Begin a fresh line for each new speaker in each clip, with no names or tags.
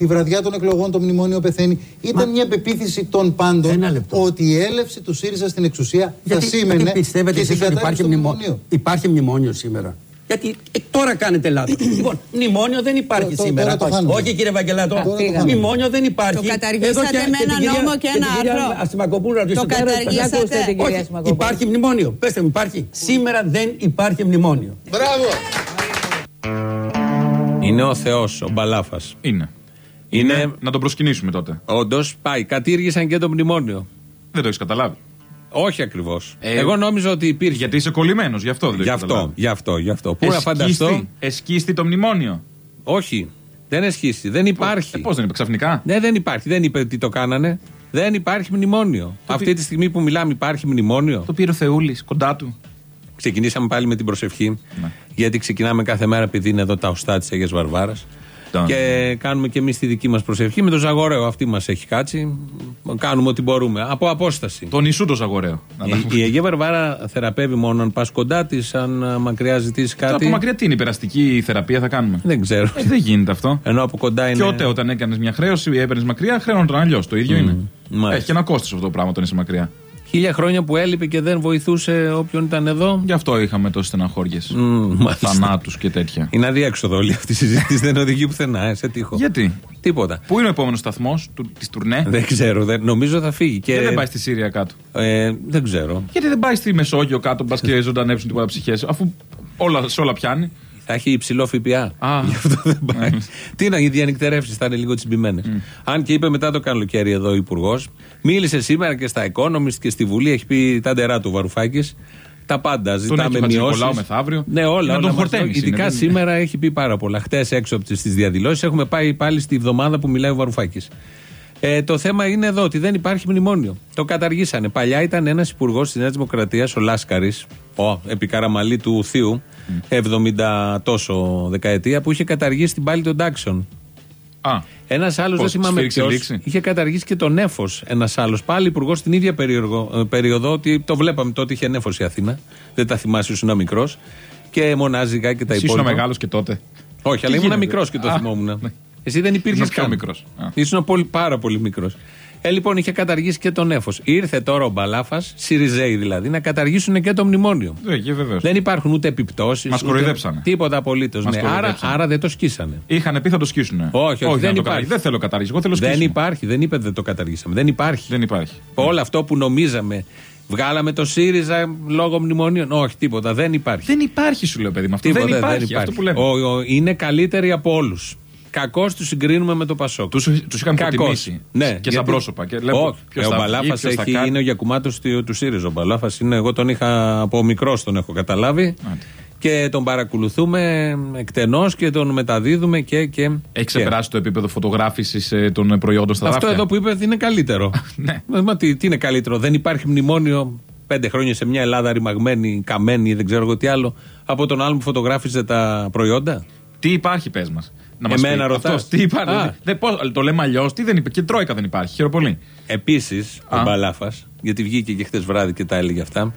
Τη βραδιά των εκλογών το μνημόνιο πεθαίνει. Ήταν μια πεποίθηση των πάντων ότι η έλευση του ΣΥΡΙΖΑ στην εξουσία
Γιατί,
θα σήμαινε
γιατί πιστεύετε
και την
εσείς ότι
κατάρριξη
υπάρχει
του
μνημόνιο.
μνημονίου.
Υπάρχει μνημόνιο σήμερα; Γιατί ε, τώρα κάνετε λάθος. λοιπόν, μνημόνιο δεν υπάρχει
Το- το-
σήμερα.
τώρα το χάνουμε.
Όχι κύριε Βαγγελάτο.
Τώρα το χάνουμε.
Μνημόνιο δεν υπάρχει.
Το καταργήσατε με ένα νόμο και ένα άρθρο.
Αστημακοπούλου να
Το
ρωτήσω τώρα,
καταργήσατε.
ακούστε την κυρία
Όχι,
Αστημακοπούλου. Υπάρχει μνημόνιο. Πετε μου, υπάρχει. Σήμερα δεν υπάρχει μνημόνιο.
Μπράβο!
Είναι ο Θεός, ο Μπαλάφας.
Είναι.
Είναι.
Να τον προσκυνήσουμε τότε.
Όντως πάει. Κατήργησαν και το μνημόνιο.
Δεν το έχεις καταλάβει.
Όχι ακριβώς.
Ε,
Εγώ νόμιζα ότι υπήρχε.
Γιατί είσαι κολλημένος, γι' αυτό δεν το
Γι'
έχεις
αυτό,
καταλάβει.
γι' αυτό, γι' αυτό. Πού να φανταστώ;
Εσκίστη- Εσκίστη το μνημόνιο.
Όχι. Δεν εσχίσει. Δεν υπάρχει.
Ε, Πώς δεν είπε ξαφνικά;
Ναι, δεν υπάρχει. Δεν είπε τι το κάνανε. Δεν υπάρχει μνημόνιο. Αυτή τη στιγμή που μιλάμε υπάρχει μνημόνιο;
Το πήρε ο Θεούλης κοντά του.
Ξεκινήσαμε πάλι με την προσευχή.
Ναι.
Γιατί ξεκινάμε κάθε μέρα επειδή είναι εδώ τα οστά της Αγίας Βαρβάρας.
Τον.
Και κάνουμε και εμείς τη δική μας προσευχή. Με το Ζαγορέο αυτή μας έχει κάτσει. Κάνουμε ό,τι μπορούμε. Από απόσταση.
Το νησού το Ζαγορέο. Να τα
Η,
πούμε.
η Αγία Βαρβάρα θεραπεύει μόνο αν πας κοντά της, αν α, μακριά ζητήσεις
Τώρα
κάτι.
από μακριά τι είναι, υπεραστική θεραπεία θα κάνουμε;
Δεν ξέρω.
Ε, δεν γίνεται αυτό.
Ενώ από κοντά είναι.
Και τότε όταν έκανες μια χρέωση ή έπαιρνες μακριά, χρέωνε αλλιώς. Το ίδιο είναι.
μάλιστα.
Έχει και ένα κόστος αυτό το πράγμα όταν είσαι μακριά.
Χίλια χρόνια που έλειπε και δεν βοηθούσε όποιον ήταν εδώ.
Γι' αυτό είχαμε τόσες στεναχώριες.
Μμ, μάλιστα.
Θανάτους και τέτοια.
Είναι αδιέξοδο όλη αυτή η συζήτηση. δεν οδηγεί πουθενά, ε, σε τείχο.
Γιατί;
Τίποτα.
Πού είναι ο επόμενος σταθμός της τουρνέ;
Δεν ξέρω. Δεν, νομίζω θα φύγει. Και,
Γιατί δεν πάει στη Σύρια κάτω;
ε, δεν ξέρω.
Γιατί δεν πάει στη Μεσόγειο κάτω, μπας και ζωντανεύσουν τίποτα ψυχές. Αφού όλα, σε όλα πιάνει.
Θα έχει υψηλό ΦΠΑ.
Α.
Γι' αυτό δεν πάει.
Ναι.
Τι να, οι διανυκτερεύσεις θα είναι λίγο τσιμπημένες. Αν και είπε μετά το καλοκαίρι εδώ ο Υπουργός, μίλησε σήμερα και στα Economist και στη Βουλή, έχει πει τα ντερά του Βαρουφάκης. Τα πάντα.
έχει
Ζητάμε
ο Χατζηνικολάου
μειώσεις.
μεθαύριο.
Ναι, όλα.
Να τον
όλα μαζί.
χορτέμεις είναι,
Ειδικά
δεν είναι.
σήμερα έχει πει πάρα πολλά. Χτες έξω από τις διαδηλώσεις έχουμε πάει πάλι στη βδομάδα που μιλάει ο Βαρουφάκης. Ε, το θέμα είναι εδώ ότι δεν υπάρχει μνημόνιο. Το καταργήσανε. Παλιά ήταν ένας υπουργός της Νέας Δημοκρατίας, ο Λάσκαρης, ο επικαραμαλή του Θείου, 70 τόσο δεκαετία, που είχε καταργήσει την πάλη των τάξεων.
Α,
Ένας άλλος, δεν
Πώς,
θυμάμαι
σφίριξε
ποιος,
λήξη;
είχε καταργήσει και τον νέφος. Ένας άλλος, πάλι υπουργός στην ίδια περίοδο, ε, περίοδο, ότι το βλέπαμε τότε είχε νέφος η Αθήνα. Δεν τα θυμάσαι, ήσουν μικρός. Και μονάζικα και τα
εσύ ήσουν
υπόλοιπα.
μεγάλος και τότε.
Όχι, αλλά
Τι
ήμουν
γίνεται;
μικρός και το
Α,
θυμόμουν.
Ναι.
Εσύ δεν υπήρχε
Ήσουν πιο
καν.
μικρός. Α.
Ήσουν πολύ, πάρα πολύ μικρός. Ε, λοιπόν, είχε καταργήσει και τον νέφο. Ήρθε τώρα ο Μπαλάφας, Σιριζέη δηλαδή, να καταργήσουν και το μνημόνιο.
Ε, και βεβαίως.
Δεν υπάρχουν ούτε επιπτώσεις.
Μας κοροϊδέψανε.
Τίποτα απολύτως.
Μας
Ναι. Άρα,
κοροϊδέψανε.
άρα δεν το σκίσανε.
Είχαν πει θα το σκίσουνε.
Όχι, όχι,
να
δεν
το
υπάρχει.
καταργήσει. Δεν θέλω κατάργηση. Εγώ θέλω
Δεν
σκίσιμο.
υπάρχει. Δεν είπε δεν το καταργήσαμε. Δεν υπάρχει.
Δεν υπάρχει.
Όλο αυτό που νομίζαμε. Βγάλαμε το ΣΥΡΙΖΑ λόγω μνημονίων. Όχι, τίποτα. Δεν υπάρχει.
Δεν υπάρχει, σου λέω παιδί μου. Αυτό
Τίποτα,
δεν υπάρχει. Αυτό που λέμε.
Ο- ο- είναι καλύτεροι από όλους. Κακώ τους συγκρίνουμε με το Πασόκ.
Τους, τους είχαμε
Κακώς.
προτιμήσει.
Ναι,
και σαν
γιατί-
πρόσωπα. Και βλέπω
Όχι,
ποιος
ε, ο
θα βγει,
Μπαλάφας
ποιος θα
έχει,
κάνει.
είναι ο γιακουμάτος του, του ΣΥΡΙΖΑ. Ο Μπαλάφας είναι, εγώ τον είχα από μικρός τον έχω καταλάβει.
Άντε.
Και τον παρακολουθούμε εκτενώς και τον μεταδίδουμε και. και
Έχει
και.
ξεπεράσει το επίπεδο φωτογράφησης των προϊόντων στα
Αυτό
δάφτια.
εδώ που είπες είναι καλύτερο.
Ναι.
Μα, μα τι, τι είναι καλύτερο; Δεν υπάρχει μνημόνιο πέντε χρόνια σε μια Ελλάδα ρημαγμένη, καμένη, δεν ξέρω εγώ τι άλλο, από τον άλλο που φωτογράφιζε τα προϊόντα;
Τι υπάρχει, πες μας. Να μας
Εμένα
πει.
ρωτάς.
Αυτός, τι υπάρχει.
Α.
Δεν, πώς, το λέμε αλλιώς. Τι δεν είπε. Και τρόικα δεν υπάρχει. Χαίρομαι πολύ.
Επίσης, ο
Α.
Μπαλάφας, γιατί βγήκε και χτε βράδυ και τα έλεγε αυτά,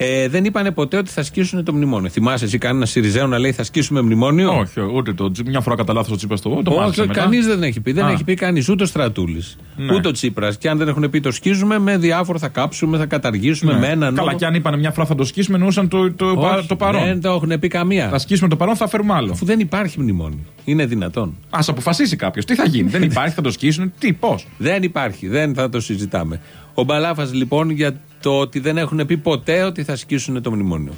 ε, δεν είπανε ποτέ ότι θα σκίσουν το μνημόνιο. Θυμάσαι εσύ κανένα Σιριζέο να λέει θα σκίσουμε μνημόνιο.
Όχι, ούτε το Τζι- Μια φορά κατά λάθος ο Τσίπρα το το
Όχι,
μάθησα μετά.
κανείς δεν έχει πει. Δεν
Α.
έχει πει κανείς. Ούτε ο Στρατούλης.
Ναι.
Ούτε ο Τσίπρας. Και αν δεν έχουν πει το σκίζουμε, με διάφορα θα κάψουμε, θα καταργήσουμε
Ναι.
με έναν
Καλά,
νόμο.
και αν είπαν μια φορά θα το σκίσουμε, εννοούσαν το, το,
Όχι,
πα- το παρόν.
Δεν το έχουν πει καμία.
Θα σκίσουμε το παρόν, θα φέρουμε άλλο.
Αφού δεν υπάρχει μνημόνιο. Είναι δυνατόν.
Α αποφασίσει κάποιος. Τι θα γίνει. δεν υπάρχει, θα το σκίσουν. Τι, πώς;
Δεν υπάρχει. Δεν θα το συζητάμε. Ο Μπαλάφας λοιπόν για το ότι δεν έχουν πει ποτέ ότι θα σκίσουν το μνημόνιο.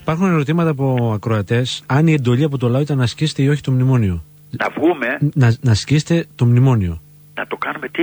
Υπάρχουν ερωτήματα από ακροατές αν η εντολή από το λαό ήταν να σκίσετε ή όχι το μνημόνιο.
Να βγούμε,
Να, να σκίσετε το μνημόνιο.
να το κάνουμε τι,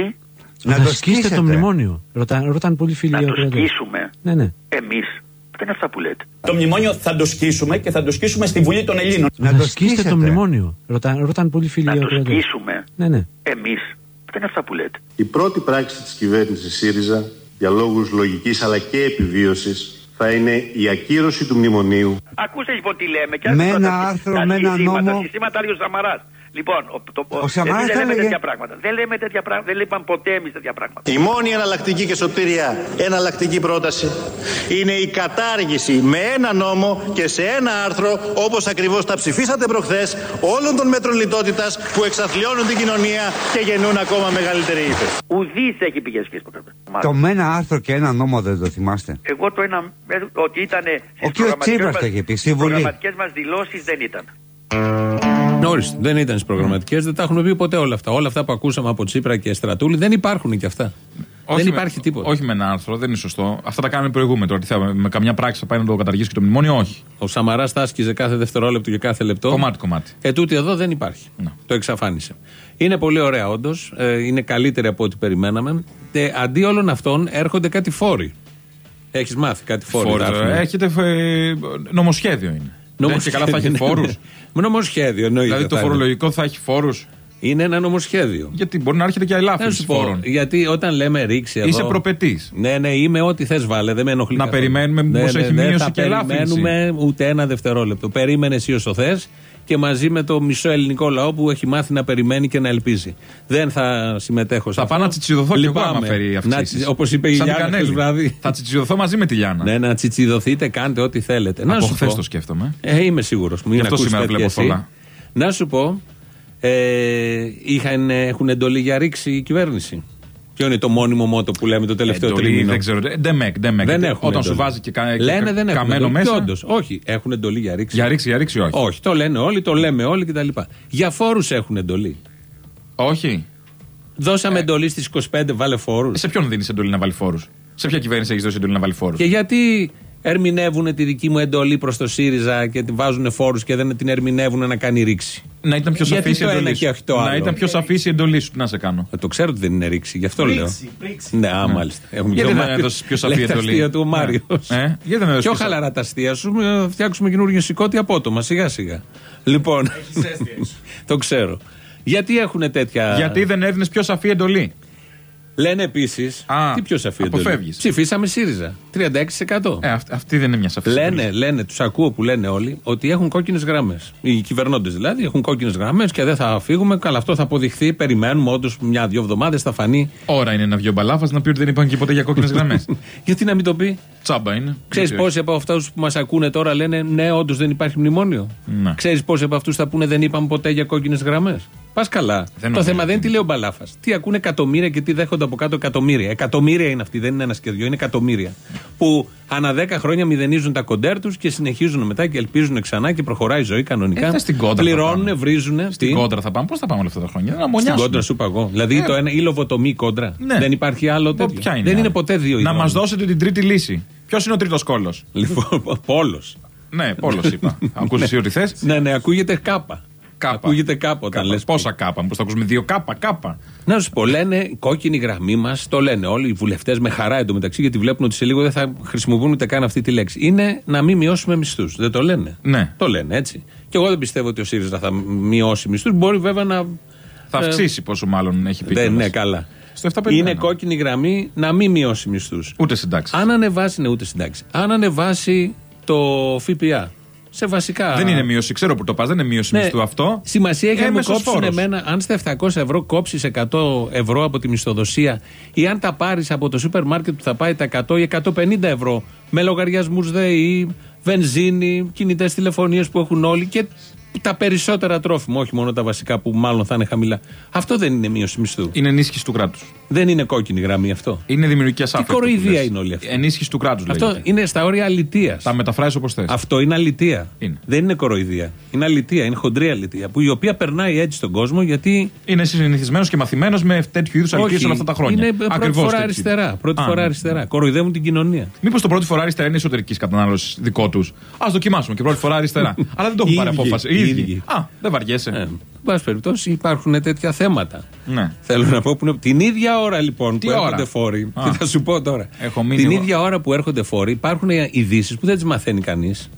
Να,
το
σκίσετε
σκίσετε.
το μνημόνιο. Ρωτά, ρωτάνε πολλοί φίλοι
να το
ακροατές.
σκίσουμε
Ναι, ναι.
εμείς. Αυτά είναι αυτά που λέτε.
Το μνημόνιο θα το σκίσουμε και θα το σκίσουμε στη Βουλή των Ελλήνων.
Να
Να
το
σκίσετε
σκίσετε.
το μνημόνιο. Ρωτά, ρωτάνε πολλοί φίλοι
Να το
ακροατές.
σκίσουμε
Ναι, ναι.
εμείς. Αυτά είναι αυτά που λέτε.
Η πρώτη πράξη της κυβέρνησης ΣΥΡΙΖΑ για λόγους λογικής αλλά και επιβίωσης θα είναι η ακύρωση του μνημονίου.
Ακούστε λοιπόν τι λέμε. Και
Με
άκουσα
ένα
τα-
άρθρο,
τα
με ένα
συστήματα,
νόμο.
Τα συστήματα λέει ο Σαμαράς. Λοιπόν, ο, το,
Ο Σαμαράς
εμείς
τα
δεν λέμε
έλεγε.
τέτοια πράγματα. Δεν λέμε τέτοια πράγματα. Δεν είπαμε ποτέ εμείς τέτοια πράγματα.
Η μόνη εναλλακτική και σωτήρια εναλλακτική πρόταση είναι η κατάργηση με ένα νόμο και σε ένα άρθρο όπως ακριβώς τα ψηφίσατε προχθές όλων των μέτρων λιτότητας που εξαθλιώνουν την κοινωνία και γεννούν ακόμα μεγαλύτερη ύφεση.
Ουδής έχει πηγές και ποτέ.
Το με ένα άρθρο και ένα νόμο δεν το θυμάστε;
Εγώ το ένα. ε, Ότι ήταν.
Ο κύριος Τσίπρας το είχε πει, στη Βουλή.
Οι προγραμματικές μας δηλώσεις δεν ήταν.
Ορίστε, δεν ήταν στις προγραμματικές, δεν τα έχουν πει ποτέ όλα αυτά. Όλα αυτά που ακούσαμε από Τσίπρα και Στρατούλη δεν υπάρχουν κι αυτά. δεν
με-
υπάρχει τίποτα.
Όχι με ένα άρθρο, δεν είναι σωστό. Αυτά τα κάνουμε προηγούμενο. Τώρα τι θα, με καμιά πράξη θα πάει να το καταργήσει και το μνημόνιο, όχι.
Ο Σαμαράς τα άσκησε κάθε δευτερόλεπτο και κάθε λεπτό.
Κομμάτι, κομμάτι.
Ε, τούτη εδώ δεν υπάρχει. Το εξαφάνισε. Είναι πολύ ωραία, όντως. Ε, είναι καλύτερη από ό,τι περιμέναμε. Ε, αντί όλων αυτών έρχονται κάτι φόροι. Έχεις μάθει κάτι φόροι.
Φόρους,
Δάφνη;
ε, Έχετε ε, νομοσχέδιο είναι. Δεν και καλά θα έχει
ναι,
φόρους.
Ναι. Με νομοσχέδιο εννοείται.
Δηλαδή το
θα είναι.
φορολογικό θα έχει φόρους;
Είναι ένα νομοσχέδιο.
Γιατί μπορεί να έρχεται και
Να
ελάφρυνση
σου πω,
φόρων.
γιατί όταν λέμε ρίξει εδώ.
Είσαι προπετής.
Ναι, ναι, είμαι ό,τι θες βάλε, δεν με ενοχλεί.
Να
καθόλου.
περιμένουμε
ναι,
μήπως
ναι,
έχει
ναι,
μείωση
θα
και ελάφρυνση.
περιμένουμε ούτε ένα δευτερόλεπτο. Περίμενε εσύ όσο θες και μαζί με το μισό ελληνικό λαό που έχει μάθει να περιμένει και να ελπίζει. Δεν θα συμμετέχω σε
Θα
αυτό.
πάω να τσιτσιδωθώ και εγώ
Λυπάμαι.
άμα φέρει
Να
αυξήσεις.
τσι- Όπως είπε η Λιάννα χθες βράδυ.
Θα τσιτσιδωθώ μαζί με τη Λιάννα.
Ναι, να τσιτσιδωθείτε, κάντε ό,τι θέλετε. Να
Από
σου
χθες
πω.
το σκέφτομαι.
Ε, είμαι σίγουρος.
Γι' αυτό σήμερα βλέπω πολλά.
Να σου πω, ε, είχαν, έχουν εντολή για ρήξη η κυβέρνηση. Ποιο είναι το μόνιμο μότο που λέμε το τελευταίο
Εντολή,
τρίμηνο;
δεν ξέρω. Ντεμεκ, ντεμεκ.
Δεν έχουν
Όταν σου
εντολή.
βάζει και, κα, και
Λένε
κα-
δεν έχουν
Καμμένο
εντολή.
μέσα.
Και όντως, όχι, έχουν εντολή για ρήξη.
Για ρήξη, για ρήξη, όχι.
Όχι, το λένε όλοι, το λέμε όλοι κτλ. Για φόρους έχουν εντολή.
Όχι.
Δώσαμε εντολή στις 25, βάλε φόρους.
Ε, Σε ποιον δίνεις εντολή να βάλει φόρους; Σε ποια κυβέρνηση έχεις δώσει εντολή να βάλει φόρους;
Και γιατί ερμηνεύουν τη δική μου εντολή προς το ΣΥΡΙΖΑ και τη βάζουν φόρους και δεν την ερμηνεύουν να κάνει ρήξη.
Να ήταν πιο
Γιατί
σαφής η
το ένα
εντολή.
και
σου.
όχι το
Να
άλλο.
ήταν πιο σαφής η εντολή σου. Τι να σε κάνω.
Ε, Το ξέρω ότι δεν είναι ρήξη, γι' αυτό λέω. Ναι, α, μάλιστα. Έχουμε
Γιατί
και ο
δεν
Μάριος.
έδωσες πιο σαφή
Λέει τα
εντολή.
αστεία του ο
Ναι.
Μάριος.
Ε, γιατί δεν έδωσες
Πιο
πιο σα-
χαλαρά τα αστεία σου, να φτιάξουμε καινούργιο σηκώτη απότομα, σιγά σιγά. Λοιπόν, το ξέρω. Γιατί έχουν τέτοια.
Γιατί δεν έδινες πιο σαφή εντολή.
Λένε επίσης.
Α,
Τι πιο σαφή εντολή.
αποφεύγεις.
Ψηφίσαμε ΣΥΡΙΖΑ. 36%.
Ε, αυ- αυτή δεν είναι μια σαφή
Λένε,
εντολή.
λένε, τους ακούω που λένε όλοι ότι έχουν κόκκινες γραμμές. Οι κυβερνώντες δηλαδή έχουν κόκκινες γραμμές και δεν θα φύγουμε. Καλά, αυτό θα αποδειχθεί. Περιμένουμε όντως μια-δύο εβδομάδες θα φανεί.
Ώρα είναι ένα δυο μπαλάφας να πει ότι δεν είπαν και ποτέ για κόκκινες γραμμές.
Γιατί να μην το πει;
Τσάμπα είναι.
Ξέρεις
Γιατί
πόσοι από αυτούς που μας ακούνε τώρα λένε Ναι, όντως δεν υπάρχει μνημόνιο;
Ναι.
Ξέρεις πόσοι από αυτούς θα πούνε Δεν είπαμε ποτέ για κόκκινες γραμμές; Πας καλά. το
νομίζω
θέμα
ότι
δεν είναι τι λέει ο Μπαλάφας. Τι ακούνε εκατομμύρια και τι δέχονται από κάτω εκατομμύρια. Εκατομμύρια είναι αυτοί, δεν είναι ένα και δυο, είναι εκατομμύρια. Που ανά 10 χρόνια μηδενίζουν τα κοντέρ τους και συνεχίζουν μετά και ελπίζουν ξανά και προχωράει η ζωή κανονικά.
Ε, θα στην κόντρα θα
Πληρώνουν,
πάμε.
βρίζουν.
Στην κόντρα θα πάμε. Πώς θα πάμε όλα αυτά τα χρόνια; Να
Στην
μονιάσουμε.
κόντρα σου είπα εγώ. Δηλαδή
Ε.
το ένα ή λοβοτομή κόντρα.
Ναι.
Δεν υπάρχει άλλο
Πω,
τέτοιο.
ποια είναι
δεν
η
είναι
άλλη;
ποτέ δύο οι
Να
δρόμοι.
μας δώσετε την τρίτη λύση. Ποιος είναι ο τρίτος κόλο.
Λοιπόν, πόλος.
Ναι, πόλος είπα. Ακούς εσύ ό,τι θες;
Ναι, ναι, ακούγεται κάπα.
Κάπα.
Ακούγεται κάπα όταν λες
Πόσα κάπα, πώ θα ακούσουμε δύο κάπα, κάπα.
Να σου πω, λένε η κόκκινη γραμμή μας, το λένε όλοι οι βουλευτές με χαρά εντωμεταξύ, γιατί βλέπουν ότι σε λίγο δεν θα χρησιμοποιούν ούτε καν αυτή τη λέξη. Είναι να μην μειώσουμε μισθούς. Δεν το λένε.
Ναι.
Το λένε έτσι. Και εγώ δεν πιστεύω ότι ο ΣΥΡΙΖΑ θα μειώσει μισθούς. Μπορεί βέβαια να.
Θα
ε,
αυξήσει πόσο μάλλον έχει πει.
Δεν
κιόλας.
ναι, καλά.
Στο 750.
Είναι κόκκινη γραμμή να μην μειώσει μισθούς.
Ούτε συντάξεις.
Αν ανεβάσει, ναι, ούτε συντάξεις. Αν ανεβάσει το ΦΠΑ σε βασικά.
Δεν είναι μείωση, ξέρω που το πας, δεν είναι μείωση
Ναι.
μισθού αυτό.
Σημασία έχει αν μου
Έμεσος
κόψουν
φόρος.
εμένα, αν στα 700 ευρώ κόψεις 100 ευρώ από τη μισθοδοσία ή αν τα πάρεις από το σούπερ μάρκετ που θα πάει τα 100 ή 150 ευρώ με λογαριασμούς ΔΕΗ, βενζίνη, κινητές τηλεφωνίες που έχουν όλοι και τα περισσότερα τρόφιμα, όχι μόνο τα βασικά που μάλλον θα είναι χαμηλά. Αυτό δεν είναι μείωση μισθού.
Είναι ενίσχυση του κράτους.
Δεν είναι κόκκινη γραμμή αυτό.
Είναι δημιουργική ασάφεια.
Τι κοροϊδία είναι όλη αυτή.
Ενίσχυση του κράτους.
Αυτό είναι στα όρια αλητεία.
Τα μεταφράζει όπως θες.
Αυτό είναι αλητεία.
Είναι.
Δεν είναι κοροϊδία. Είναι αλητεία, είναι χοντρή αλητεία. Που η οποία περνάει έτσι στον κόσμο γιατί
Είναι συνηθισμένος και μαθημένος με τέτοιου είδους αληθείε όλα αυτά τα χρόνια.
Είναι πρώτη
Ακριβώς
φορά
τέτοιου.
αριστερά. Πρώτη
Α,
φορά
ναι.
αριστερά. Κοροϊδεύουν την κοινωνία.
Μήπως το πρώτη φορά αριστερά είναι εσωτερικής κατανάλωσης δικό τους. Α δοκιμάσουμε και πρώτη φορά αριστερά. Αλλά δεν το έχουν
Οι
πάρει
ίδιοι,
απόφαση.
Οι
Οι ίδιοι.
ίδιοι.
Α, δεν βαριέσαι.
Ε, εν πάση περιπτώσει υπάρχουν τέτοια θέματα.
Ναι.
Θέλω να πω που είναι. Την ίδια ώρα λοιπόν
Τι
που
ώρα;
έρχονται φόροι.
Α.
Τι θα σου πω τώρα.
Έχω μείνει
Την
εγώ.
ίδια ώρα που έρχονται φόροι υπάρχουν ειδήσεις που δεν τις μαθαίνει κανείς.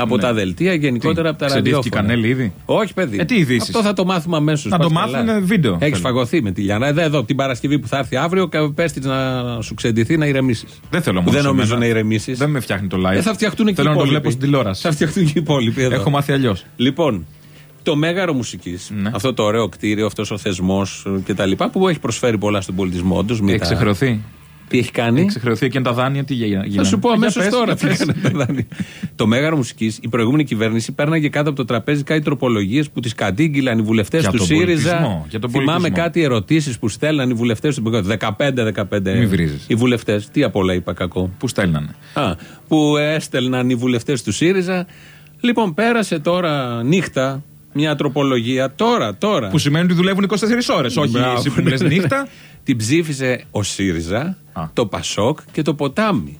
Από
Ναι.
τα δελτία, γενικότερα από τα
Ξεντήθηκε
ραδιόφωνα.
Κανέλη ήδη;
Όχι, παιδί.
Ε, τι ειδήσεις;
Αυτό θα το μάθουμε αμέσως.
Να το μάθουμε βίντεο.
Έχεις
Θέλω.
φαγωθεί με τη Λιανά. Εδώ, εδώ, την Παρασκευή που θα έρθει αύριο, πες της να σου ξεντηθεί να ηρεμήσεις.
Δεν θέλω μόνο
Δεν
σε
νομίζω
μένα.
να ηρεμήσεις.
Δεν με φτιάχνει το live.
Ε, θα φτιαχτούν και
Θέλω
οι
να το
υπόλοιποι.
βλέπω στην τηλεόραση.
Θα φτιαχτούν και οι υπόλοιποι εδώ.
Έχω μάθει αλλιώς.
Λοιπόν, το Μέγαρο Μουσικής,
Ναι.
αυτό το ωραίο κτίριο, αυτός ο θεσμός κτλ. που έχει προσφέρει πολλά στον πολιτισμό, όντω.
Έχει ξεχρεωθεί.
Τι έχει κάνει;
Έχει ξεχρεωθεί και τα δάνεια τι γίνανε.
Θα σου πω
Για
αμέσως
πες,
τώρα
για
τι
πες.
έκανε τα δάνεια. Το Μέγαρο Μουσικής, η προηγούμενη κυβέρνηση πέρναγε κάτω από το τραπέζι κάτι τροπολογίες που τις κατήγγυλαν οι βουλευτές
Για
του
τον
ΣΥΡΙΖΑ.
πολιτισμό, για τον
Θυμάμαι
πολιτισμό.
κάτι ερωτήσεις που στέλναν οι βουλευτές του 15-15.
Μη βρίζεις.
Οι βουλευτές. Τι απ' όλα είπα κακό.
Πού στέλνανε;
Α, που έστελναν οι βουλευτές του ΣΥΡΙΖΑ. Λοιπόν, πέρασε τώρα νύχτα μια τροπολογία. Τώρα, τώρα.
Που σημαίνει ότι δουλεύουν 24 ώρες. Όχι
Μπράβο.
εσύ που μου λες νύχτα.
Την ψήφισε ο ΣΥΡΙΖΑ, το ΠΑΣΟΚ και το Ποτάμι.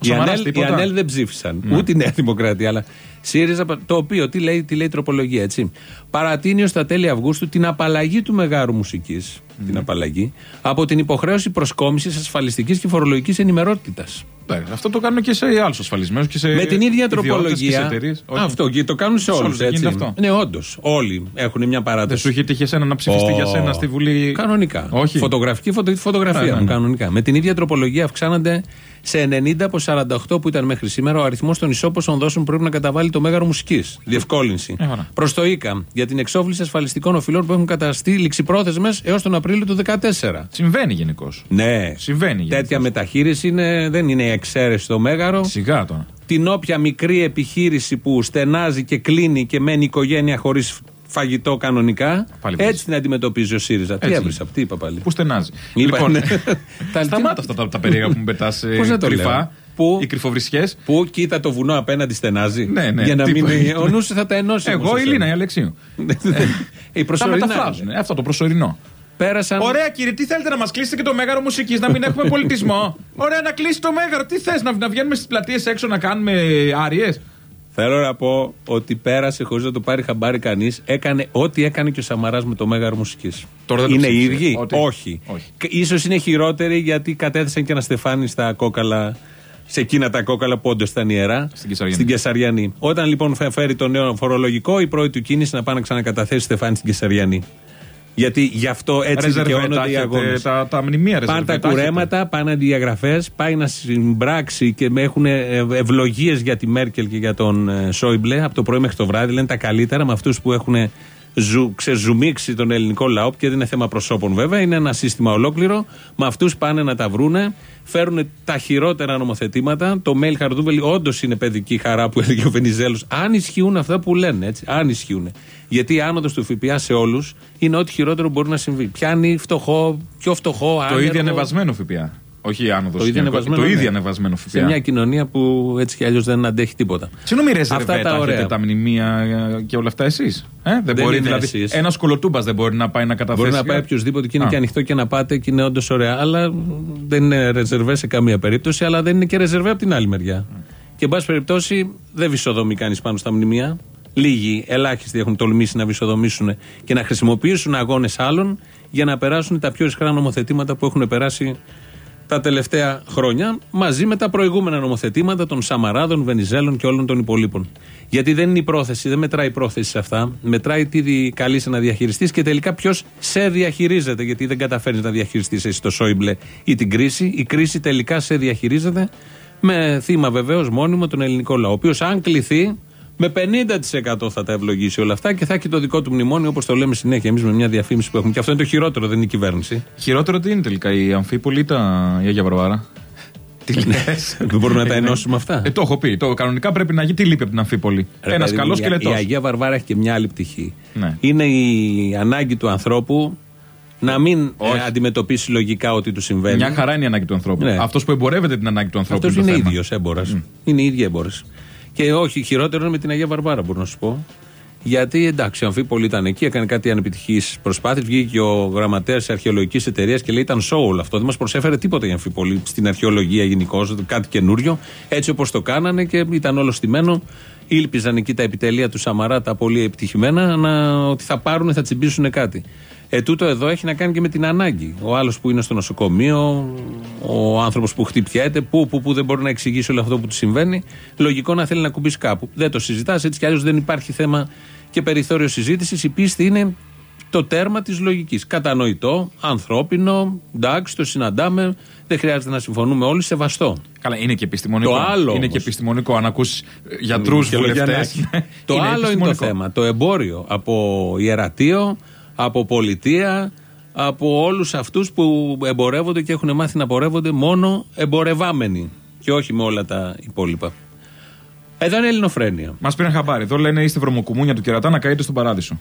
Οι
Σαμαράς
ΑΝΕΛ, οι
τίποτα.
ΑΝΕΛ δεν ψήφισαν.
Ναι.
Ούτε η Νέα Δημοκρατία. Αλλά ΣΥΡΙΖΑ, το οποίο τι λέει, τι λέει η τροπολογία, έτσι. Παρατείνει ως τα τέλη Αυγούστου την απαλλαγή του Μεγάρου Μουσικής. Την απαλλαγή. Από την υποχρέωση προσκόμισης ασφαλιστικής και φορολογικής ενημερότητας.
Εντάξει, Αυτό το κάνουν και σε άλλους ασφαλισμένους και σε.
Με την ίδια
ιδιώτες και σε
τροπολογία.
εταιρείες. Όχι.
Αυτό και το κάνουν σε
Σε
όλους.
όλους δεν γίνεται αυτό.
Ναι, όντως. Όλοι έχουν μια παράταση.
Δεν σου είχε τύχει εσένα να ψηφιστεί
Ω.
για σένα στη Βουλή;
Κανονικά.
Όχι.
Φωτογραφική φωτο, φωτογραφία
Ναι, ναι,
μου,
ναι.
κανονικά. Με την ίδια τροπολογία αυξάνονται σε 90 από 48 που ήταν μέχρι σήμερα ο αριθμός των ισόποσων δόσεων που πρέπει να καταβάλει το μέγαρο μουσική. Διευκόλυνση.
Ε, ωραία.
Προς το ΙΚΑ για την εξόφληση ασφαλιστικών οφειλών που έχουν καταστεί ληξιπρόθεσμες έως τον Απρίλιο του 2014.
Συμβαίνει γενικώς.
Ναι.
Συμβαίνει.
Τέτοια μεταχείριση είναι, δεν είναι η εξαίρεση στο μέγαρο.
Σιγά τώρα.
Την όποια μικρή επιχείρηση που στενάζει και κλείνει και μένει η οικογένεια χωρίς φαγητό κανονικά,
Πάλι
έτσι την αντιμετωπίζει ο ΣΥΡΙΖΑ. Τι
Έτσι.
έβρισα, τι είπα πάλι.
Πού στενάζει.
Είπα,
λοιπόν,
ναι. Τα-
σταμάτα αυτά τα, τα περίεργα που μου πετάς
Πώς να το
κρυφά.
λέω. Πού;
Οι κρυφοβρισιές.
Που κοίτα το βουνό απέναντι στενάζει.
Ναι, ναι.
Για να
Τι
μην.
είπε.
Ο νους σου θα τα ενώσει.
Εγώ,
όμως
η Λίνα, η
εσένα.
Αλεξίου.
Η
Τα
προσωρινά.
μεταφράζουν. ε, Αυτό το προσωρινό.
Πέρασαν.
Ωραία, κύριε, τι θέλετε να μας κλείσετε και το μέγαρο μουσικής, να μην έχουμε πολιτισμό; Ωραία, να κλείσει το μέγαρο. Τι θες, να, να βγαίνουμε στις πλατείες έξω να κάνουμε άριες;
Θέλω να πω ότι πέρασε χωρίς να το πάρει χαμπάρι κανείς. Έκανε ό,τι έκανε και ο Σαμαράς με το μέγαρο μουσικής.
Τώρα δεν το
Είναι οι
ψήφισε.
ίδιοι;
Ότι-
Όχι.
όχι.
σω είναι χειρότεροι γιατί κατέθεσαν και ένα στεφάνι στα κόκαλα. Σε εκείνα τα κόκαλα που όντως ήταν ιερά.
Στην Κεσαριανή.
Στην Κεσαριανή. Όταν λοιπόν φε- φέρει το νέο φορολογικό, η πρώτη του κίνηση να πάει να ξανακαταθέσει στεφάνι στην Κεσαριανή. Γιατί γι' αυτό έτσι
Ρεζερβέτα
δικαιώνονται οι
έχετε,
αγώνες.
τα, τα μνημεία
Πάνε τα
ρεζερβέτα
κουρέματα, πάνε αντιδιαγραφέ, πάει να συμπράξει και με έχουν ευλογίες για τη Μέρκελ και για τον ε, Σόιμπλε από το πρωί μέχρι το βράδυ. Λένε τα καλύτερα με αυτούς που έχουν ζου, ξεζουμίξει τον ελληνικό λαό. Και δεν είναι θέμα προσώπων βέβαια, είναι ένα σύστημα ολόκληρο. Με αυτούς πάνε να τα βρούνε, φέρουν τα χειρότερα νομοθετήματα. Το mail Χαρδούβελη όντως είναι παιδική χαρά που έλεγε ο Βενιζέλος. Αν ισχύουν αυτά που λένε, έτσι. Αν ισχύουν. Γιατί η άνοδος του ΦΠΑ σε όλους είναι ό,τι χειρότερο μπορεί να συμβεί. Πιάνει φτωχό, πιο φτωχό,
Το
άνεργο.
ίδιο ανεβασμένο ΦΠΑ. Όχι άνοδος.
Το ίδιο ανεβασμένο,
Το
ναι.
ίδιο ανεβασμένο
Σε
ΦΠΑ.
μια κοινωνία που έτσι κι αλλιώς δεν αντέχει τίποτα.
Συγγνώμη, ρε
Αυτά
Ζερβέτα,
τα ωραία.
έχετε τα μνημεία ε, και όλα αυτά εσείς. Ε; Δεν,
Δεν
μπορεί,
είναι
δηλαδή.
εσείς.
Ένας κολοτούμπας δεν μπορεί να πάει να καταθέσει.
Μπορεί να πάει οποιοδήποτε και είναι
Α.
και ανοιχτό και να πάτε και είναι όντως ωραία. Αλλά δεν είναι ρεζερβέ σε καμία περίπτωση, αλλά δεν είναι και ρεζερβέ από την άλλη μεριά. Και εν πάση περιπτώσει δεν βυσοδομεί κανείς πάνω στα μνημεία. Λίγοι, ελάχιστοι έχουν τολμήσει να βυσοδομήσουν και να χρησιμοποιήσουν αγώνες άλλων για να περάσουν τα πιο ισχυρά νομοθετήματα που έχουν περάσει τα τελευταία χρόνια, μαζί με τα προηγούμενα νομοθετήματα των Σαμαράδων, Βενιζέλων και όλων των υπολείπων. Γιατί δεν είναι η πρόθεση, δεν μετράει η πρόθεση σε αυτά. Μετράει τι δι- καλείσαι να διαχειριστείς και τελικά ποιος σε διαχειρίζεται. Γιατί δεν καταφέρει να διαχειριστείς εσύ το Σόιμπλε ή την κρίση. Η κρίση τελικά σε διαχειρίζεται με θύμα βεβαίως μόνιμο τον ελληνικό λαό. Ο οποίος αν κληθεί με 50% θα τα ευλογήσει όλα αυτά και θα έχει το δικό του μνημόνιο όπως το λέμε συνέχεια εμείς με μια διαφήμιση που έχουμε. Και αυτό είναι το χειρότερο, δεν είναι η κυβέρνηση.
Χειρότερο τι είναι τελικά, η Αμφίπολη ή τα... η Αγία Βαρβάρα; Τι λες;
Δεν μπορούμε να τα ενώσουμε αυτά.
Ε, το έχω πει. Το, κανονικά πρέπει να γίνει. Τι λείπει από την Αμφίπολη;
Ρε
Ένας
παιδί μου,
καλός
η-
σκελετός.
Η Αγία Βαρβάρα έχει και μια άλλη πτυχή.
Ναι.
Είναι η ανάγκη του ανθρώπου να μην ε,
Όχι.
αντιμετωπίσει λογικά ό,τι του συμβαίνει.
Μια χαρά είναι η ανάγκη του ανθρώπου.
Ναι.
Αυτός που εμπορεύεται την ανάγκη του ανθρώπου.
Αυτός
το
είναι
θέμα.
ίδιος έμπορας. Είναι οι ίδιοι έμπορε. Και όχι, χειρότερο είναι με την Αγία Βαρβάρα, μπορώ να σου πω. Γιατί εντάξει, ο Αμφίπολη ήταν εκεί, έκανε κάτι ανεπιτυχής προσπάθεια. Βγήκε και ο γραμματέας της αρχαιολογικής εταιρείας και λέει: Ήταν show όλο αυτό. Δεν μας προσέφερε τίποτα η Αμφίπολη στην αρχαιολογία γενικώς, κάτι καινούριο. Έτσι όπως το κάνανε και ήταν όλο στημένο ήλπιζαν εκεί τα επιτελεία του Σαμαρά, τα πολύ επιτυχημένα, να, ότι θα πάρουν, θα τσιμπήσουν κάτι. Ε, τούτο εδώ έχει να κάνει και με την ανάγκη. Ο άλλος που είναι στο νοσοκομείο, ο άνθρωπος που χτυπιέται, που, που, που δεν μπορεί να εξηγήσει όλο αυτό που του συμβαίνει, λογικό να θέλει να κουμπίσει κάπου. Δεν το συζητάς, έτσι κι αλλιώς δεν υπάρχει θέμα και περιθώριο συζήτησης. Η πίστη είναι το τέρμα της λογικής. Κατανοητό, ανθρώπινο, εντάξει, το συναντάμε, δεν χρειάζεται να συμφωνούμε όλοι, σεβαστό.
Καλά, είναι και επιστημονικό.
Το άλλο
είναι
όμως.
και επιστημονικό. Αν ακούσει γιατρούς,
Και
βουλευτές.
Λογιανάκη. Το άλλο είναι το θέμα. Το εμπόριο από ιερατείο, από πολιτεία, από όλους αυτούς που εμπορεύονται και έχουν μάθει να πορεύονται μόνο εμπορευάμενοι και όχι με όλα τα υπόλοιπα. Εδώ είναι ελληνοφρένεια.
Μας πήραν χαμπάρι. Εδώ λένε είστε βρωμοκουμούνια του κερατά να καείτε στον παράδεισο.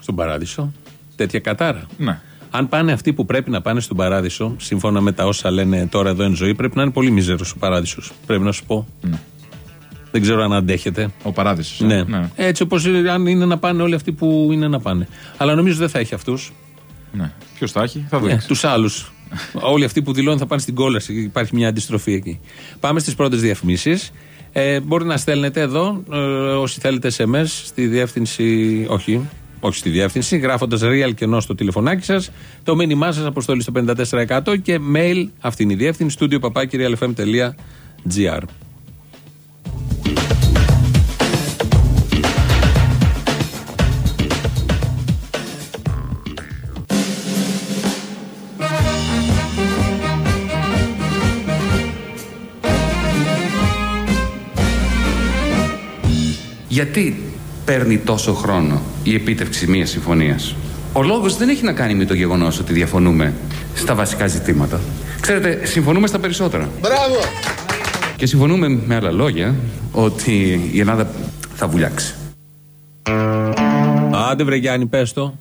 Στον παράδεισο. Τέτοια κατάρα.
Ναι.
Αν πάνε αυτοί που πρέπει να πάνε στον παράδεισο, σύμφωνα με τα όσα λένε τώρα εδώ εν ζωή, πρέπει να είναι πολύ μίζερος ο παράδεισος. Πρέπει να σου πω. Δεν ξέρω αν αντέχετε.
Ο παράδεισος.
Ναι. Έτσι όπως αν είναι να πάνε όλοι αυτοί που είναι να πάνε. Αλλά νομίζω δεν θα έχει αυτούς.
ναι. Ποιος θα έχει, θα δει.
Ναι, τους άλλους. Όλοι αυτοί που δηλώνουν θα πάνε στην κόλαση. Υπάρχει μια αντιστροφή εκεί. Πάμε στις πρώτες διαφημίσεις. Ε, μπορεί να στέλνετε εδώ, ε, όσοι θέλετε SMS, στη διεύθυνση. Όχι, όχι στη διεύθυνση, γράφοντας real και ενώ στο τηλεφωνάκι σας, το μήνυμά σας αποστολή στο 54% και mail, αυτή είναι η διεύθυνση, studio papakirialfm.gr.
Γιατί παίρνει τόσο χρόνο η επίτευξη μιας συμφωνίας; Ο λόγος δεν έχει να κάνει με το γεγονός ότι διαφωνούμε στα βασικά ζητήματα. Ξέρετε, συμφωνούμε στα περισσότερα.
Μπράβο!
Και συμφωνούμε με άλλα λόγια ότι η Ελλάδα θα βουλιάξει.
Άντε βρε Γιάννη, πες το.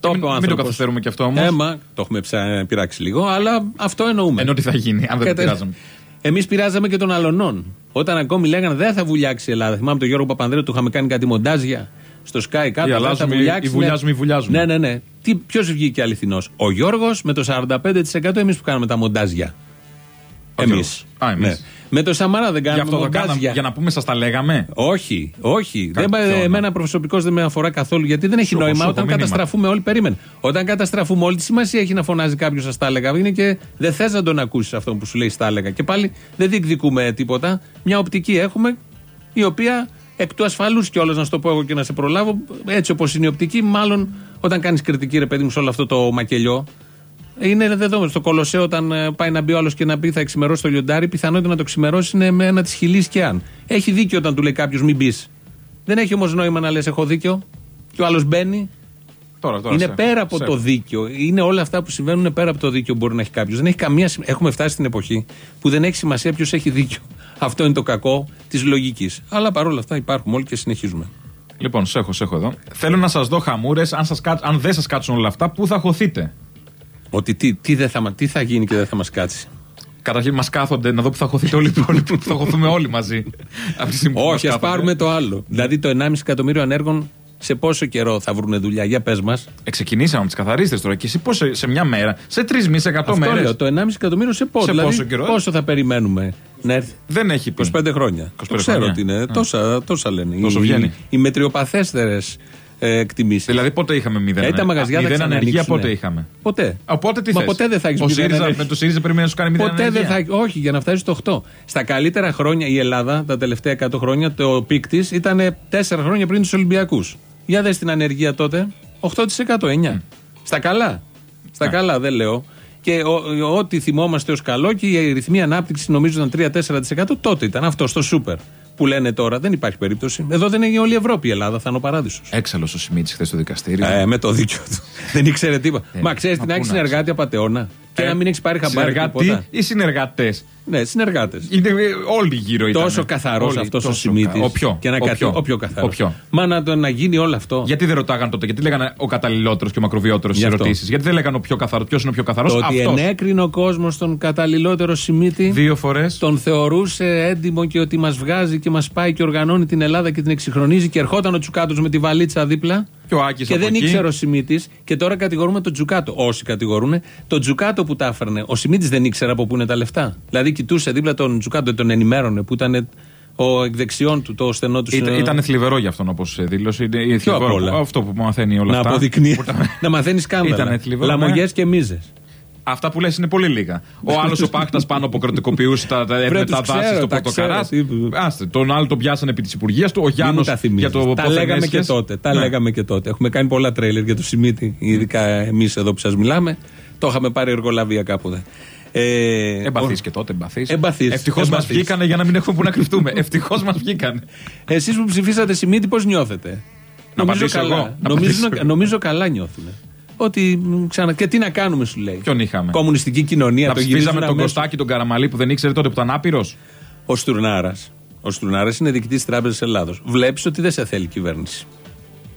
Το είπε ο
μην το
άνθρωπος.
καθυστερούμε κι αυτό όμως.
Έμα, το έχουμε ψα- πειράξει λίγο, αλλά αυτό εννοούμε.
Ενώ τι θα γίνει, αν δεν το
Κατα-
πειράζαμε.
Εμείς πειράζαμε και των αλωνών. Όταν ακόμη λέγανε δεν θα βουλιάξει η Ελλάδα. Θυμάμαι τον Γιώργο Παπανδρέου, του είχαμε κάνει κάτι μοντάζια στο Sky κάτω.
Ή
δεν θα
αλλάζουμε ή-
βουλιάξει.
ή βουλιάζουμε ή βουλιάζουμε.
Ναι, ναι, ναι. Ποιος βγήκε αληθινός, Ο Γιώργος με το 45% εμείς που κάναμε τα μοντάζια. Εμείς.
Γιώργος. Α, εμείς.
Με το Σαμαρά δεν
Γι'
κάναμε
αυτό το
μοντάζια.
κάναμε. Για να πούμε, σας τα λέγαμε.
Όχι, όχι.
Κάτι
δεν,
πιο, ναι.
εμένα προσωπικώς δεν με αφορά καθόλου γιατί δεν έχει
Σου έχω-
νόημα
σου
όταν
έχω μήνυμα.
καταστραφούμε όλοι. Περίμενε. Όταν καταστραφούμε όλοι, τι σημασία έχει να φωνάζει κάποιος σας τα έλεγα. Είναι και δεν θες να τον ακούσεις αυτό που σου λέει στα έλεγα. Και πάλι δεν διεκδικούμε τίποτα. Μια οπτική έχουμε η οποία εκ του ασφαλούς κιόλας, να σου το πω εγώ και να σε προλάβω, έτσι όπως είναι η οπτική, μάλλον όταν κάνεις κριτική, ρε παιδί μου, σε όλο αυτό το μακελιό, είναι δεδομένο. Στο Κολοσσέο, όταν ε, πάει να μπει ο άλλος και να πει θα ξημερώσει το λιοντάρι, η πιθανότητα να το ξημερώσει είναι με ένα της χιλής και αν. Έχει δίκιο όταν του λέει κάποιος μην μπει. Δεν έχει όμως νόημα να λες: Έχω δίκιο. Και ο άλλος μπαίνει.
Τώρα, τώρα,
είναι
σε-
πέρα από
σε-
το δίκιο. Είναι όλα αυτά που συμβαίνουν πέρα από το δίκιο που μπορεί να έχει κάποιος. Δεν έχει καμία σημασία. Έχουμε φτάσει στην εποχή που δεν έχει σημασία ποιος έχει δίκιο. Αυτό είναι το κακό της λογικής. Αλλά παρόλα αυτά υπάρχουμε όλοι και συνεχίζουμε.
Λοιπόν, σε έχω, σε έχω εδώ. Θέλω να σας δω χαμούρες. Αν, σας κάτ- αν δεν σας κάτσουν όλα αυτά, πού θα χωθείτε;
Ότι τι, τι, δεν θα, μα- τι θα γίνει και δεν θα μας κάτσει.
Καταρχήν μας κάθονται να δω που θα χωθείτε όλοι οι υπόλοιποι. που θα χωθούμε όλοι μαζί. Από τη στιγμή που μας
Όχι, α
κάθονται.
πάρουμε το άλλο. Δηλαδή το 1,5 εκατομμύριο ανέργων σε πόσο καιρό θα βρουν δουλειά; Για πες μας.
Ξεκινήσαμε με τις καθαρίστες τώρα και εσύ πώς σε, σε μια μέρα, σε τρεις μήνες, σε 100
Αυτό
μέρες.
λέω, το 1,5 εκατομμύριο σε πόσο.
Σε
δηλαδή,
πόσο καιρό, ε;
πόσο θα περιμένουμε να έρθει;
Δεν έχει πει.
25 χρόνια.
25
το ξέρω
χρόνια.
ότι είναι.
Α.
Τόσα, τόσα λένε.
Τόσο
οι,
βγαίνει.
οι μετριοπαθέστερες ε, εκτιμήσεις.
Δηλαδή πότε είχαμε μηδέν.
Ε, τα
ανε-
μαγαζιά
Α,
θα
μηδέν ανεργία
ξανανοίξουνε.
πότε είχαμε;
Ποτέ.
Οπότε τι
Μα
θες;
ποτέ δεν θα έχεις
Ο
μηδέν
ΣΥΡΙΖΑ,
ανεργία.
Με το ΣΥΡΙΖΑ περιμένει να σου κάνει μηδέν
Ποτέ δεν
ανεργία.
θα. Όχι, για να φτάσει στο 8. Στα καλύτερα χρόνια η Ελλάδα, τα τελευταία 100 χρόνια, το peak της ήταν 4 χρόνια πριν τους Ολυμπιακούς. Για δες την ανεργία τότε. 8%, 9%. Στα καλά. Στα καλά, δεν λέω. Και ο- ο- ό,τι θυμόμαστε ως καλό και η ρυθμή ανάπτυξη νομίζω ήταν 3-4% τότε ήταν αυτό στο σούπερ. Που λένε τώρα δεν υπάρχει περίπτωση. Εδώ δεν είναι όλη η Ευρώπη η Ελλάδα, θα είναι ο παράδεισος.
Έξαλλος ο Σιμίτης χθες στο δικαστήριο.
Ε, με το δίκιο του. δεν ήξερε τίποτα.
Ε,
Μα ξέρεις
μα
τι να έχει
πού να
συνεργάτη απαταιώνα. Και
Ε,
να μην έχεις πάρει χαμπάρι
συνεργάτη
τίποτα.
ή συνεργάτες.
Ναι, συνεργάτες.
Είναι ε, όλοι γύρω ήταν.
Τόσο καθαρός
Όλοι,
αυτός ο
τόσο
Σιμίτη.
κα- Ο πιο.
Και να
ο
κατι-
πιο.
ο πιο καθαρός.
Ο πιο.
Μα να, το, να γίνει όλο αυτό.
Γιατί δεν ρωτάγαν τότε, γιατί λέγανε ο καταλληλότερος και ο μακροβιότερος στις
Γι' αυτό.
ερωτήσεις. Γιατί δεν λέγανε ο πιο καθαρός. Ποιος είναι ο πιο καθαρός;
Το ότι
Αυτός.
ενέκρινε ο κόσμος τον καταλληλότερο Σιμίτη.
Δύο φορές.
Τον θεωρούσε έντιμο και ότι μας βγάζει και μας πάει και οργανώνει την Ελλάδα και την εξυγχρονίζει. Και ερχόταν ο Τσουκάτος με τη βαλίτσα δίπλα.
Και ο Άκης
Και
από
δεν
εκεί.
ήξερε ο Σιμίτης. Και τώρα κατηγορούμε τον Τζουκάτο. Όσοι κατηγορούν, τον Τζουκάτο που τα έφερνε. Ο Σιμίτης δεν ήξερε από πού είναι τα λεφτά. Δηλαδή κοιτούσε δίπλα τον Τζουκάτο, τον ενημέρωνε που ήταν Ο εκδεξιών του, το στενό του.
Ήταν,
ε,
ήταν θλιβερό για αυτόν όπως δήλωσε. Είναι- είναι
Ποιο απ'
θλιβερό.
όλα;
Αυτό που μαθαίνει όλα
να
αυτά.
αποδεικνύει.
Που τα-
να μαθαίνεις σκάνδαλα.
Ήτανε θλιβερό,
Λαμογές
ναι.
και μίζες.
Αυτά που λες είναι πολύ λίγα. Ο άλλος ο Πάχτας πάνω που κρατικοποιούσε τα, τα,
Βρε,
τα
τους
δάση
ξέρω,
στο
τα
Πορτοκαράς.
ξέρω, τι-
Άστε, τον άλλο τον πιάσανε επί της Υπουργεία του. Ο
Μην
Γιάννος
μου τα
για
θυμίζεις.
το
Τα
Πόθεν
λέγαμε και
έσχες.
τότε. Τα
Ναι.
λέγαμε και τότε. Έχουμε κάνει πολλά τρέιλερ για το Σιμίτι, ειδικά εμείς εδώ που σας μιλάμε. Το είχαμε πάρει εργολαβία κάποτε. Ε,
Εμπαθείς
ο-
και τότε, εμπαθείς.
Εμπαθείς,
Ευτυχώς μας
εμπαθείς.
βγήκανε για να μην έχουμε που να κρυφτούμε. Ευτυχώς μας βγήκανε.
Εσείς που ψηφίσατε Σιμίτι, πώς νιώθετε;
Να
νομίζω,
απαντήσω
καλά.
εγώ. Να
Νομίζω,
απαντήσω εγώ.
νομίζω καλά νιώθουμε. Ότι μ, ξανα... Και τι να κάνουμε, σου λέει.
Ποιον είχαμε;
Κομμουνιστική κοινωνία.
Να
το
ψηφίζαμε
γυρίζουν
τον
αμέσως.
Κωστάκη τον Καραμαλή που δεν ήξερε τότε που ήταν άπειρος;
Ο Στουρνάρας. Ο Στουρνάρας είναι διοικητής της Τράπεζας Ελλάδος. Βλέπεις ότι δεν σε θέλει η κυβέρνηση.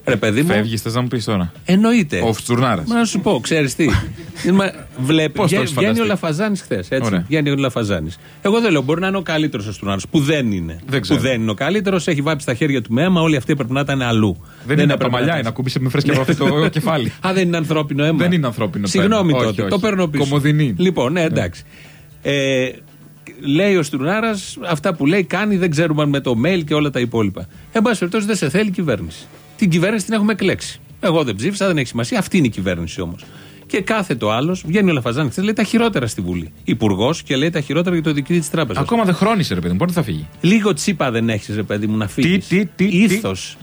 Ρε παιδί μου.
Φεύγεις, θες να μου πεις τώρα.
Εννοείται.
Ο Στουρνάρα.
Μα να σου πω, ξέρεις τι. Μα Βλέπεις.
Πώς το
Βγαίνει,
έχεις
βγαίνει ο
φανταστεί;
Λαφαζάνης χθες.
Ωραία.
Βγαίνει ο Λαφαζάνης. Εγώ δεν λέω, μπορεί να είναι ο καλύτερος ο Στουρνάρα. Που δεν είναι.
Δεν
που
ξέρω.
δεν είναι ο καλύτερος. Έχει βάψει τα χέρια του με αίμα. Όλοι αυτοί πρέπει να ήταν αλλού.
Δεν είναι από τα
έπρεπε
μαλλιά,
να-
είναι ακούμπησε με φρέσκια από αυτό το κεφάλι.
Α, δεν είναι ανθρώπινο αίμα.
Δεν είναι ανθρώπινο το
Συγγνώμη
αίμα.
τότε.
Όχι, όχι.
Το παίρνω πίσω.
Κομμωδινή.
Λοιπόν, ναι, εντάξει. Ε, λέει ο Στουρνάρα αυτά που λέει, κάνει, δεν ξέρουμε αν με το mail και όλα τα υπόλοιπα. Εν πάση περιπτώσει, δεν σε θέλει η κυβέρνηση. Την κυβέρνηση την έχουμε εκλέξει. Εγώ δεν ψήφισα, δεν έχει σημασία. Αυτή είναι η κυβέρνηση όμως. Και κάθε το άλλος βγαίνει ο Λαφαζάνη και λέει τα χειρότερα στη Βουλή. Υπουργός και λέει τα χειρότερα για το διοικητή της τράπεζας.
Ακόμα δεν χρόνισε, ρε παιδί μου, πότε θα φύγει;
Λίγο τσίπα δεν έχεις, ρε παιδί μου, να φύγεις.
τι, τι, τι.
Ήθος.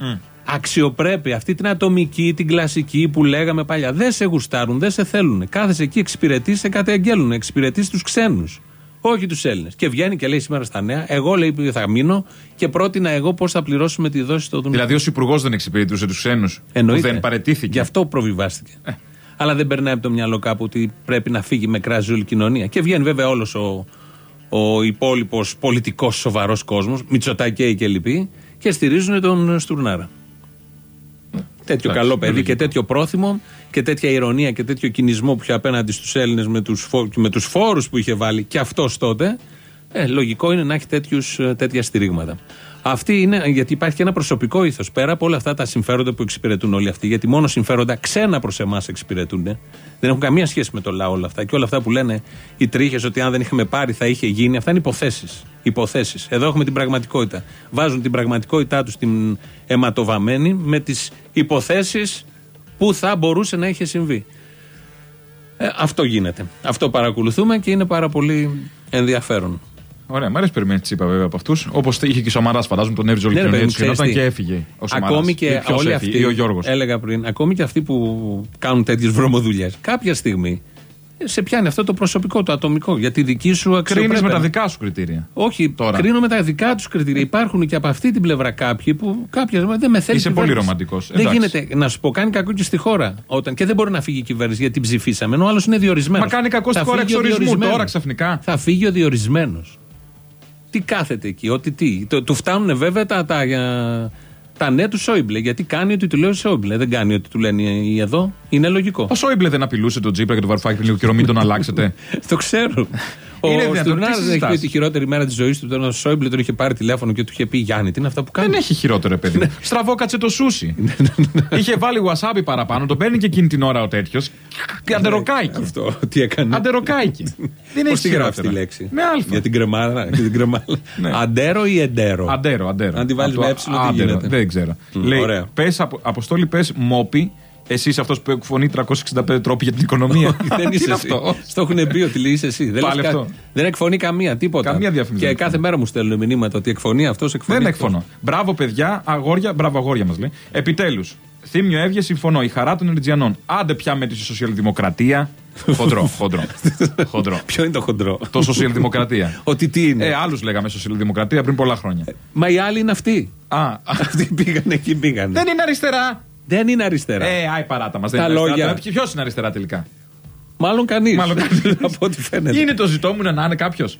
Αξιοπρέπεια. Αυτή την ατομική, την κλασική που λέγαμε παλιά. Δεν σε γουστάρουν, δεν σε θέλουν. Κάθεσαι εκεί, εξυπηρετείς, σε καταγγέλνουν. Εξυπηρετείς τους ξένους. Όχι τους Έλληνες. Και βγαίνει και λέει σήμερα στα νέα, εγώ λέει που θα μείνω και πρότεινα εγώ πώς θα πληρώσουμε τη δόση στο
Δηλαδή, ως υπουργός δεν εξυπηρετούσε τους ξένους. Που
Εννοείται.
δεν παρετήθηκε.
Γι' αυτό προβιβάστηκε. Αλλά δεν περνάει από το μυαλό κάπου ότι πρέπει να φύγει με κράζει όλη η κοινωνία. Και βγαίνει βέβαια όλος ο, ο υπόλοιπος πολιτικός σοβαρός κόσμος, Μητσοτάκη και λοιποί, και στηρίζουν τον Στουρνάρα. Τέτοιο
Εντάξει,
καλό παιδί
λογικό.
και τέτοιο πρόθυμο και τέτοια ηρωνία και τέτοιο κινησμό που είχε απέναντι στους Έλληνες με τους με τους φόρους που είχε βάλει και αυτός τότε. Ε, λογικό είναι να έχει τέτοιους, ε, τέτοια στηρίγματα. Αυτή είναι, γιατί υπάρχει και ένα προσωπικό ήθος πέρα από όλα αυτά τα συμφέροντα που εξυπηρετούν όλοι αυτοί. Γιατί μόνο συμφέροντα ξένα προς εμάς εξυπηρετούν. Δεν έχουν καμία σχέση με το λαό όλα αυτά. Και όλα αυτά που λένε οι τρίχες ότι αν δεν είχαμε πάρει θα είχε γίνει, αυτά είναι υποθέσεις. Υποθέσεις. Εδώ έχουμε την πραγματικότητα. Βάζουν την πραγματικότητά τους στην αιματοβαμένη με τις υποθέσεις που θα μπορούσε να είχε συμβεί. Ε, αυτό γίνεται. Αυτό παρακολουθούμε και είναι πάρα πολύ ενδιαφέρον.
Ωραία, μου αρέσει περιμένεις Τσίπα βέβαια από αυτούς. Όπως είχε και ο Σαμαράς, φαντάζομαι τον έβριζε όλη η
Ναι, ρε
κοινωνία
παιδί μου,
του
ξέρεις
και
τι.
έφυγε. Ο Σαμαράς.
Ακόμη και
Ή ποιος
όλοι
έφυγε,
αυτοί.
Ή ο Γιώργος.
Έλεγα πριν, ακόμη και αυτοί που κάνουν τέτοιες βρωμοδουλειές. Κάποια στιγμή σε πιάνει αυτό το προσωπικό, το ατομικό. Για τη δική σου
Κρίνεις
αξιοπρέπεια.
με τα δικά σου κριτήρια.
Όχι,
Τώρα.
κρίνω με τα δικά τους κριτήρια. Υπάρχουν και από αυτή την πλευρά κάποιοι που κάποια στιγμή δεν με θέλει.
Είσαι
η
πολύ
κυβέρνηση.
ρομαντικός.
Δεν
Εντάξει.
γίνεται να σου πω, κάνει κακό και στη χώρα. Όταν, και δεν μπορεί να φύγει η κυβέρνηση γιατί την ψηφίσαμε. Ενώ ο άλλος είναι διορισμένος.
Μα κάνει κακό στη χώρα εξορισμού τώρα ξαφνικά.
Θα φύγει ο διορισμένος. Τι κάθεται εκεί, ότι τι. Το, του φτάνουν βέβαια τα, τα, ε, τα ναι του Σόιμπλε. Γιατί κάνει ότι του λέει ο Σόιμπλε. Δεν κάνει ότι του λένε οι εδώ. Είναι λογικό.
Ο Σόιμπλε δεν απειλούσε τον Τζίπρα και τον Βαρουφάκη πριν λίγο καιρό, μην τον αλλάξετε.
Το ξέρω. Ο
Είναι δυνατόν,
Στουρνάρα
τι
δεν έχει πει
συζητάς;
ότι η χειρότερη μέρα της ζωής του ήταν ο Σόιμπλε. Τον είχε πάρει τηλέφωνο και του είχε πει Γιάννη, τι είναι αυτά που κάνεις;
Δεν έχει χειρότερο, ρε παιδί. μου. Στραβόκατσε το σούσι. Είχε βάλει wasabi παραπάνω, το παίρνει και εκείνη την ώρα ο τέτοιος. Και αντεροκάικη.
Αυτό τι έκανε.
Αντεροκάικη. Δεν
Πώς
έχει
τη γράφει τη
χειρότερα.
λέξη;
Με αλφα.
Για την κρεμάλα. για την κρεμάλα.
Ναι.
Αντέρο ή εντέρο;
Αντέρο, αντέρο.
Αν τη βάλεις
Από το
με έψιλο, τι
άντερο,
γίνεται;
Δεν ξέρω.
Μμ,
Λέει,
ωραία.
πες, απο, Αποστόλη, πες μόπι, εσύ είσαι αυτός που εκφωνεί 365 τρόποι για την οικονομία.
δεν
Τι
είσαι
είναι
εσύ.
αυτό;
Στο έχουν πει ότι λέει είσαι εσύ. Δεν,
Πάλι
λες κα-
αυτό.
δεν εκφωνεί καμία, τίποτα.
Καμία διαφήμιση
Και
δεν
κάθε μέρα μου στέλνουν μηνύματα ότι εκφωνεί αυτός, εκφωνεί.
Δεν
αυτός.
εκφωνώ. Μπράβο, παιδιά, αγόρια, μπράβο, αγόρια μας λέει. Επιτέλους. Θύμιο έβγες, συμφωνώ. Η χαρά των Ερτζιανών. Άντε πια με τη σοσιαλδημοκρατία. Χοντρό, χοντρό. χοντρό.
Ποιο είναι το χοντρό;
Το σοσιαλδημοκρατία.
Ότι τι είναι;
Ε, άλλους λέγαμε σοσιαλδημοκρατία πριν πολλά χρόνια.
Μα οι άλλοι είναι αυτοί.
Α,
Αυτοί πήγανε εκεί, πήγανε.
δεν είναι αριστερά.
Δεν είναι αριστερά.
Ε, άι παράτα μας.
Τα λόγια.
Ποιο είναι αριστερά τελικά;
Μάλλον κανείς.
Μάλλον κανείς.
Από ό,τι φαίνεται.
Είναι το ζητόμουν να είναι κάποιος;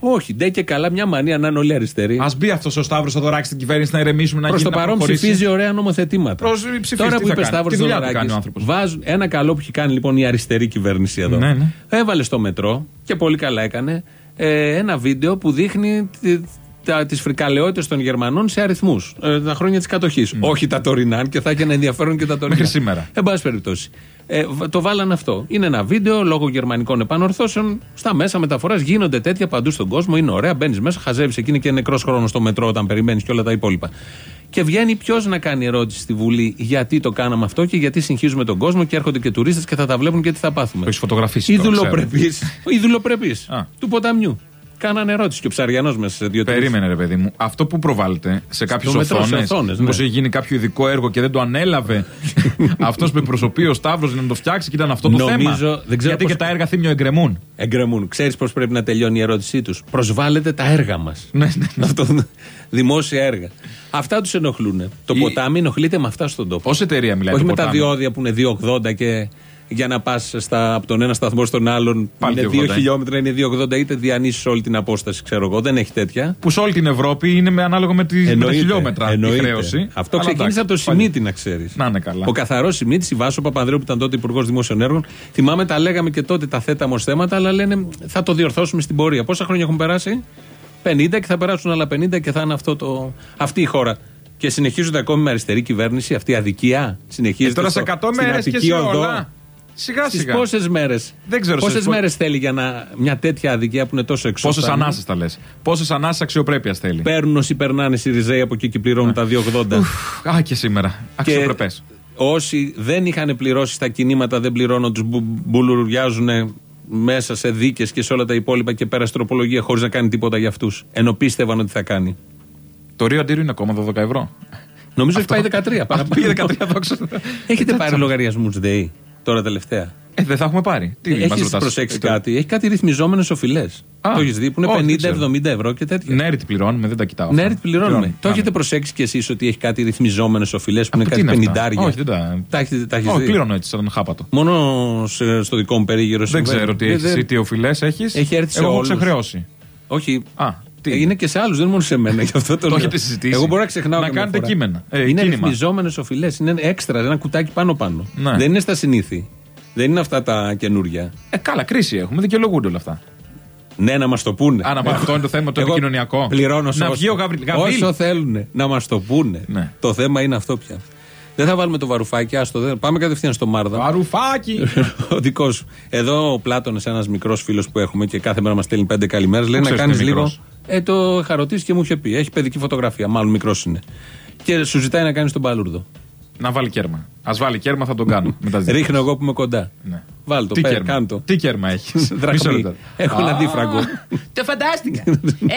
Όχι, ντε και καλά μια μανία να είναι όλοι αριστεροί.
Α μπει αυτός ο Σταύρος Θοδωράκης στην κυβέρνηση να ηρεμήσουμε να
Προς
γίνει
το
να
παρόν
προχωρήσει.
ψηφίζει ωραία νομοθετήματα.
Προς- ψηφίζει,
Τώρα
τι
που
θα
είπε
κάνει;
Σταύρος
Τη δουλειά του κάνει ο
Θοδωράκη,
άνθρωπος;
βάζουν ένα καλό που έχει κάνει λοιπόν η αριστερή κυβέρνηση εδώ.
Ναι, ναι.
Έβαλε στο μετρό και πολύ καλά έκανε ε, ένα βίντεο που δείχνει τι τις φρικαλαιότητες των Γερμανών σε αριθμούς ε, τα χρόνια της κατοχής. Όχι τα τωρινά, αν και θα έχει ένα ενδιαφέρον και τα τωρινά.
Μέχρι σήμερα.
Εν πάση περιπτώσει. Ε, β- το βάλαν αυτό. Είναι ένα βίντεο λόγω γερμανικών επανορθώσεων. Στα μέσα μεταφοράς γίνονται τέτοια παντού στον κόσμο. Είναι ωραία. Μπαίνεις μέσα, χαζεύεις εκεί και νεκρός χρόνος στο μετρό όταν περιμένεις και όλα τα υπόλοιπα. Και βγαίνει ποιος να κάνει ερώτηση στη Βουλή γιατί το κάναμε αυτό και γιατί συγχύζουμε τον κόσμο και έρχονται και τουρίστες και θα τα βλέπουν και τι θα πάθουμε.
Το έχεις φωτογραφίσει.
Οι
το ξέρω.
δουλοπρεπείς οι δουλοπρεπείς του ποταμιού. Κάνανε ερώτηση και ο Ψαριανός μέσα σε δύο τρεις.
Περίμενε, ρε παιδί μου. Αυτό που προβάλλεται σε κάποιες
Στο μετρό, σε
οθόνες.
οθόνες,
Μήπως
ναι.
έχει γίνει κάποιο ειδικό έργο και δεν το ανέλαβε αυτός που εκπροσωπεί ο Σταύρος να το φτιάξει και ήταν αυτό το
Νομίζω,
θέμα.
δεν ξέρω
Γιατί
πώς-
και τα έργα θύμιο εγκρεμούν.
Εγκρεμούν. Ξέρεις πώς πρέπει να τελειώνει η ερώτησή τους; Προσβάλλετε τα έργα μας.
Ναι,
Αυτό, δημόσια έργα. Αυτά τους ενοχλούν. Το ποτάμι ενοχλείται με αυτά στον τόπο.
Ω εταιρεία μιλάει
Όχι
το
με τα
ποτάμι.
διόδια που είναι 2,80 και για να πας από τον ένα σταθμό στον άλλον
Πάλι
είναι 2
2,80.
χιλιόμετρα, είναι 2,80 είτε διανύσεις όλη την απόσταση, ξέρω εγώ. Δεν έχει τέτοια.
Που σε όλη την Ευρώπη είναι με ανάλογα με, τις, με τα
Εννοείται,
χιλιόμετρα
εννοείται.
η χρέωση.
Αυτό
Αλλά
ξεκίνησε από
εντάξει,
το
πάλι.
Σιμίτι, να ξέρεις.
Να είναι καλά.
Ο καθαρός Σιμίτης, η Βάσο Παπανδρέου που ήταν τότε υπουργός Δημόσιων Έργων. Θυμάμαι τα λέγαμε και τότε τα θέταμε ως θέματα, αλλά λένε θα το διορθώσουμε στην πορεία. Πόσα χρόνια έχουν περάσει, 50 και θα περάσουν άλλα 50 και θα είναι αυτό το, αυτή η χώρα. Και συνεχίζονται ακόμη με αριστερή κυβέρνηση, αυτή η αδικία. Συνεχίζεται.
Ε, τώρα σε
στο-
100
στην
μέρες και
Αττική
σε
οδό.
όλα. Σιγά
Στις
σιγά.
πόσες μέρε.
Δεν ξέρω σε
Πόσε
πο-
μέρες θέλει για να, μια τέτοια αδικία που είναι τόσο εξώφρενη.
Πόσες ανάσες τα λες. Πόσες ανάσες αξιοπρέπειας θέλει.
Παίρνουν όσοι περνάνε οι Ριζέοι από εκεί και πληρώνουν τα 2,80.
Α, και σήμερα. Αξιοπρεπές.
Όσοι δεν είχαν πληρώσει στα κινήματα, δεν πληρώνουν, τους μπουλουριάζουν μέσα σε δίκες και σε όλα τα υπόλοιπα και πέρασε τροπολογία χωρίς να κάνει τίποτα για αυτούς. Ενώ πίστευαν ότι θα κάνει.
Το Ρίο Αντίριο είναι ακόμα 12 ευρώ.
Νομίζω έχει πάει 13. παραπάνω.
Πήγε 13, δόξα.
Έχετε πάρει λογαριασμούς ΔΕΗ τώρα τελευταία.
Ε, δεν θα έχουμε πάρει. Τι μας
Έχεις
ρωτάς;
προσέξει
Ε,
κάτι. Έχει κάτι ρυθμιζόμενες οφειλές.
Α,
Το έχεις δει που
όχι, δεν
είναι
ξέρω.
50-70 ευρώ και τέτοια.
Ναι, τι πληρώνουμε, δεν τα κοιτάω.
Ναι,
αυτά.
ρε, πληρώνουμε.
Πληρώνουμε.
Το έχετε προσέξει κι εσείς ότι έχει κάτι ρυθμιζόμενες οφειλές που είναι
τι
κάτι
είναι αυτά;
πενιντάρια.
Όχι, δεν τα-
Τα έχετε τα έχεις
Όχι,
δει;
πληρώνω έτσι, σαν χάπατο.
Μόνο σε- στο δικό μου περίγυρο
Δεν
συμβαίνει.
ξέρω τι
Ε,
έχεις,
δεν-
εσύ τι οφειλές έχεις.
Έχει έρθει σε
Εγώ έχω
όλους.
ξεχρεώσει.
Όχι.
Α, τι.
Είναι; Και σε άλλους, δεν είναι μόνο σε μένα. Γι' αυτό το,
Το
λέω.
έχετε συζητήσει.
Εγώ μπορώ να ξεχνάω.
Να
καμιά
κάνετε
φορά.
κείμενα. Ε,
είναι
κίνημα.
ρυθμιζόμενες οφειλές. Είναι έξτρα, ένα κουτάκι πάνω-πάνω.
Ναι.
Δεν είναι στα συνήθη. Δεν είναι αυτά τα καινούρια.
Ε, καλά, κρίση έχουμε, δικαιολογούνται όλα αυτά.
Ναι, να μας το πούνε.
Α, να πω, αυτό είναι το θέμα, το
Εγώ
επικοινωνιακό.
Πληρώνω
Να
όσο-
βγει ο Γαβρίλ. Γαβρίλ.
Όσο θέλουν να μας το πούνε.
Ναι.
Το θέμα είναι αυτό πια. Δεν θα βάλουμε το βαρουφάκι, άστο. Δεν. Πάμε κατευθείαν στο Μάρδα.
Βαρουφάκι!
ο δικός σου. Εδώ ο Πλάτων, ένας μικρός φίλος που έχουμε και κάθε μέρα μας στέλνει πέντε καλημέρες, λέει
Πού
να
ξέρεις
κάνεις
ότι είναι
λίγο.
Μικρός;
Ε, το είχα ρωτήσει και μου είχε πει. Έχει παιδική φωτογραφία, μάλλον μικρός είναι. Και σου ζητάει να κάνεις τον παλούρδο.
Να βάλει κέρμα. Α βάλει κέρμα, θα τον κάνω. μετά ζητήσω.
Ρίχνω εγώ που είμαι κοντά.
Ναι.
Βάλ το,
Τι
πέ,
κέρμα.
κάν το.
Τι κέρμα έχεις.
Δραχμή. Έχω ένα αντίφραγκο.
Το φαντάστηκα.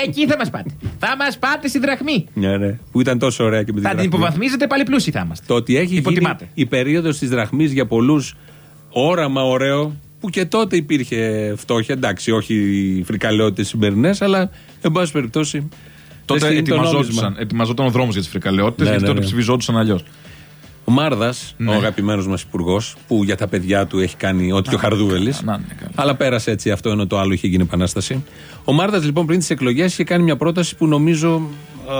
Εκεί θα μας πάτε. Θα μας πάτε στη δραχμή.
Ναι, ναι. Που ήταν τόσο ωραία και με την
Θα την
δραχμή.
υποβαθμίζετε πάλι πλούσιοι θα είμαστε.
Το ότι έχει γίνει
Υποτιμάτε.
η περίοδος της δραχμής για πολλούς όραμα ωραίο, που και τότε υπήρχε φτώχεια. Εντάξει, όχι οι φρικαλαιότητες σημερινές, αλλά εν πάση περιπτώσει.
Τότε
δεν είναι το
ετοιμαζόντουσαν,
νόμισμα.
ετοιμαζόταν ο δρόμος για τις φρικαλαιότητες
Ναι,
γιατί
ναι,
τότε
ναι.
ψηφιζόντουσαν αλλιώς.
Ο Μάρδας,
Ναι.
ο αγαπημένος μας υπουργός, που για τα παιδιά του έχει κάνει ό,τι και ο Χαρδούβελη.
να είναι καλά.
Αλλά πέρασε έτσι αυτό, ενώ το άλλο είχε γίνει επανάσταση. Ο Μάρδας, λοιπόν, πριν τις εκλογές είχε κάνει μια πρόταση που νομίζω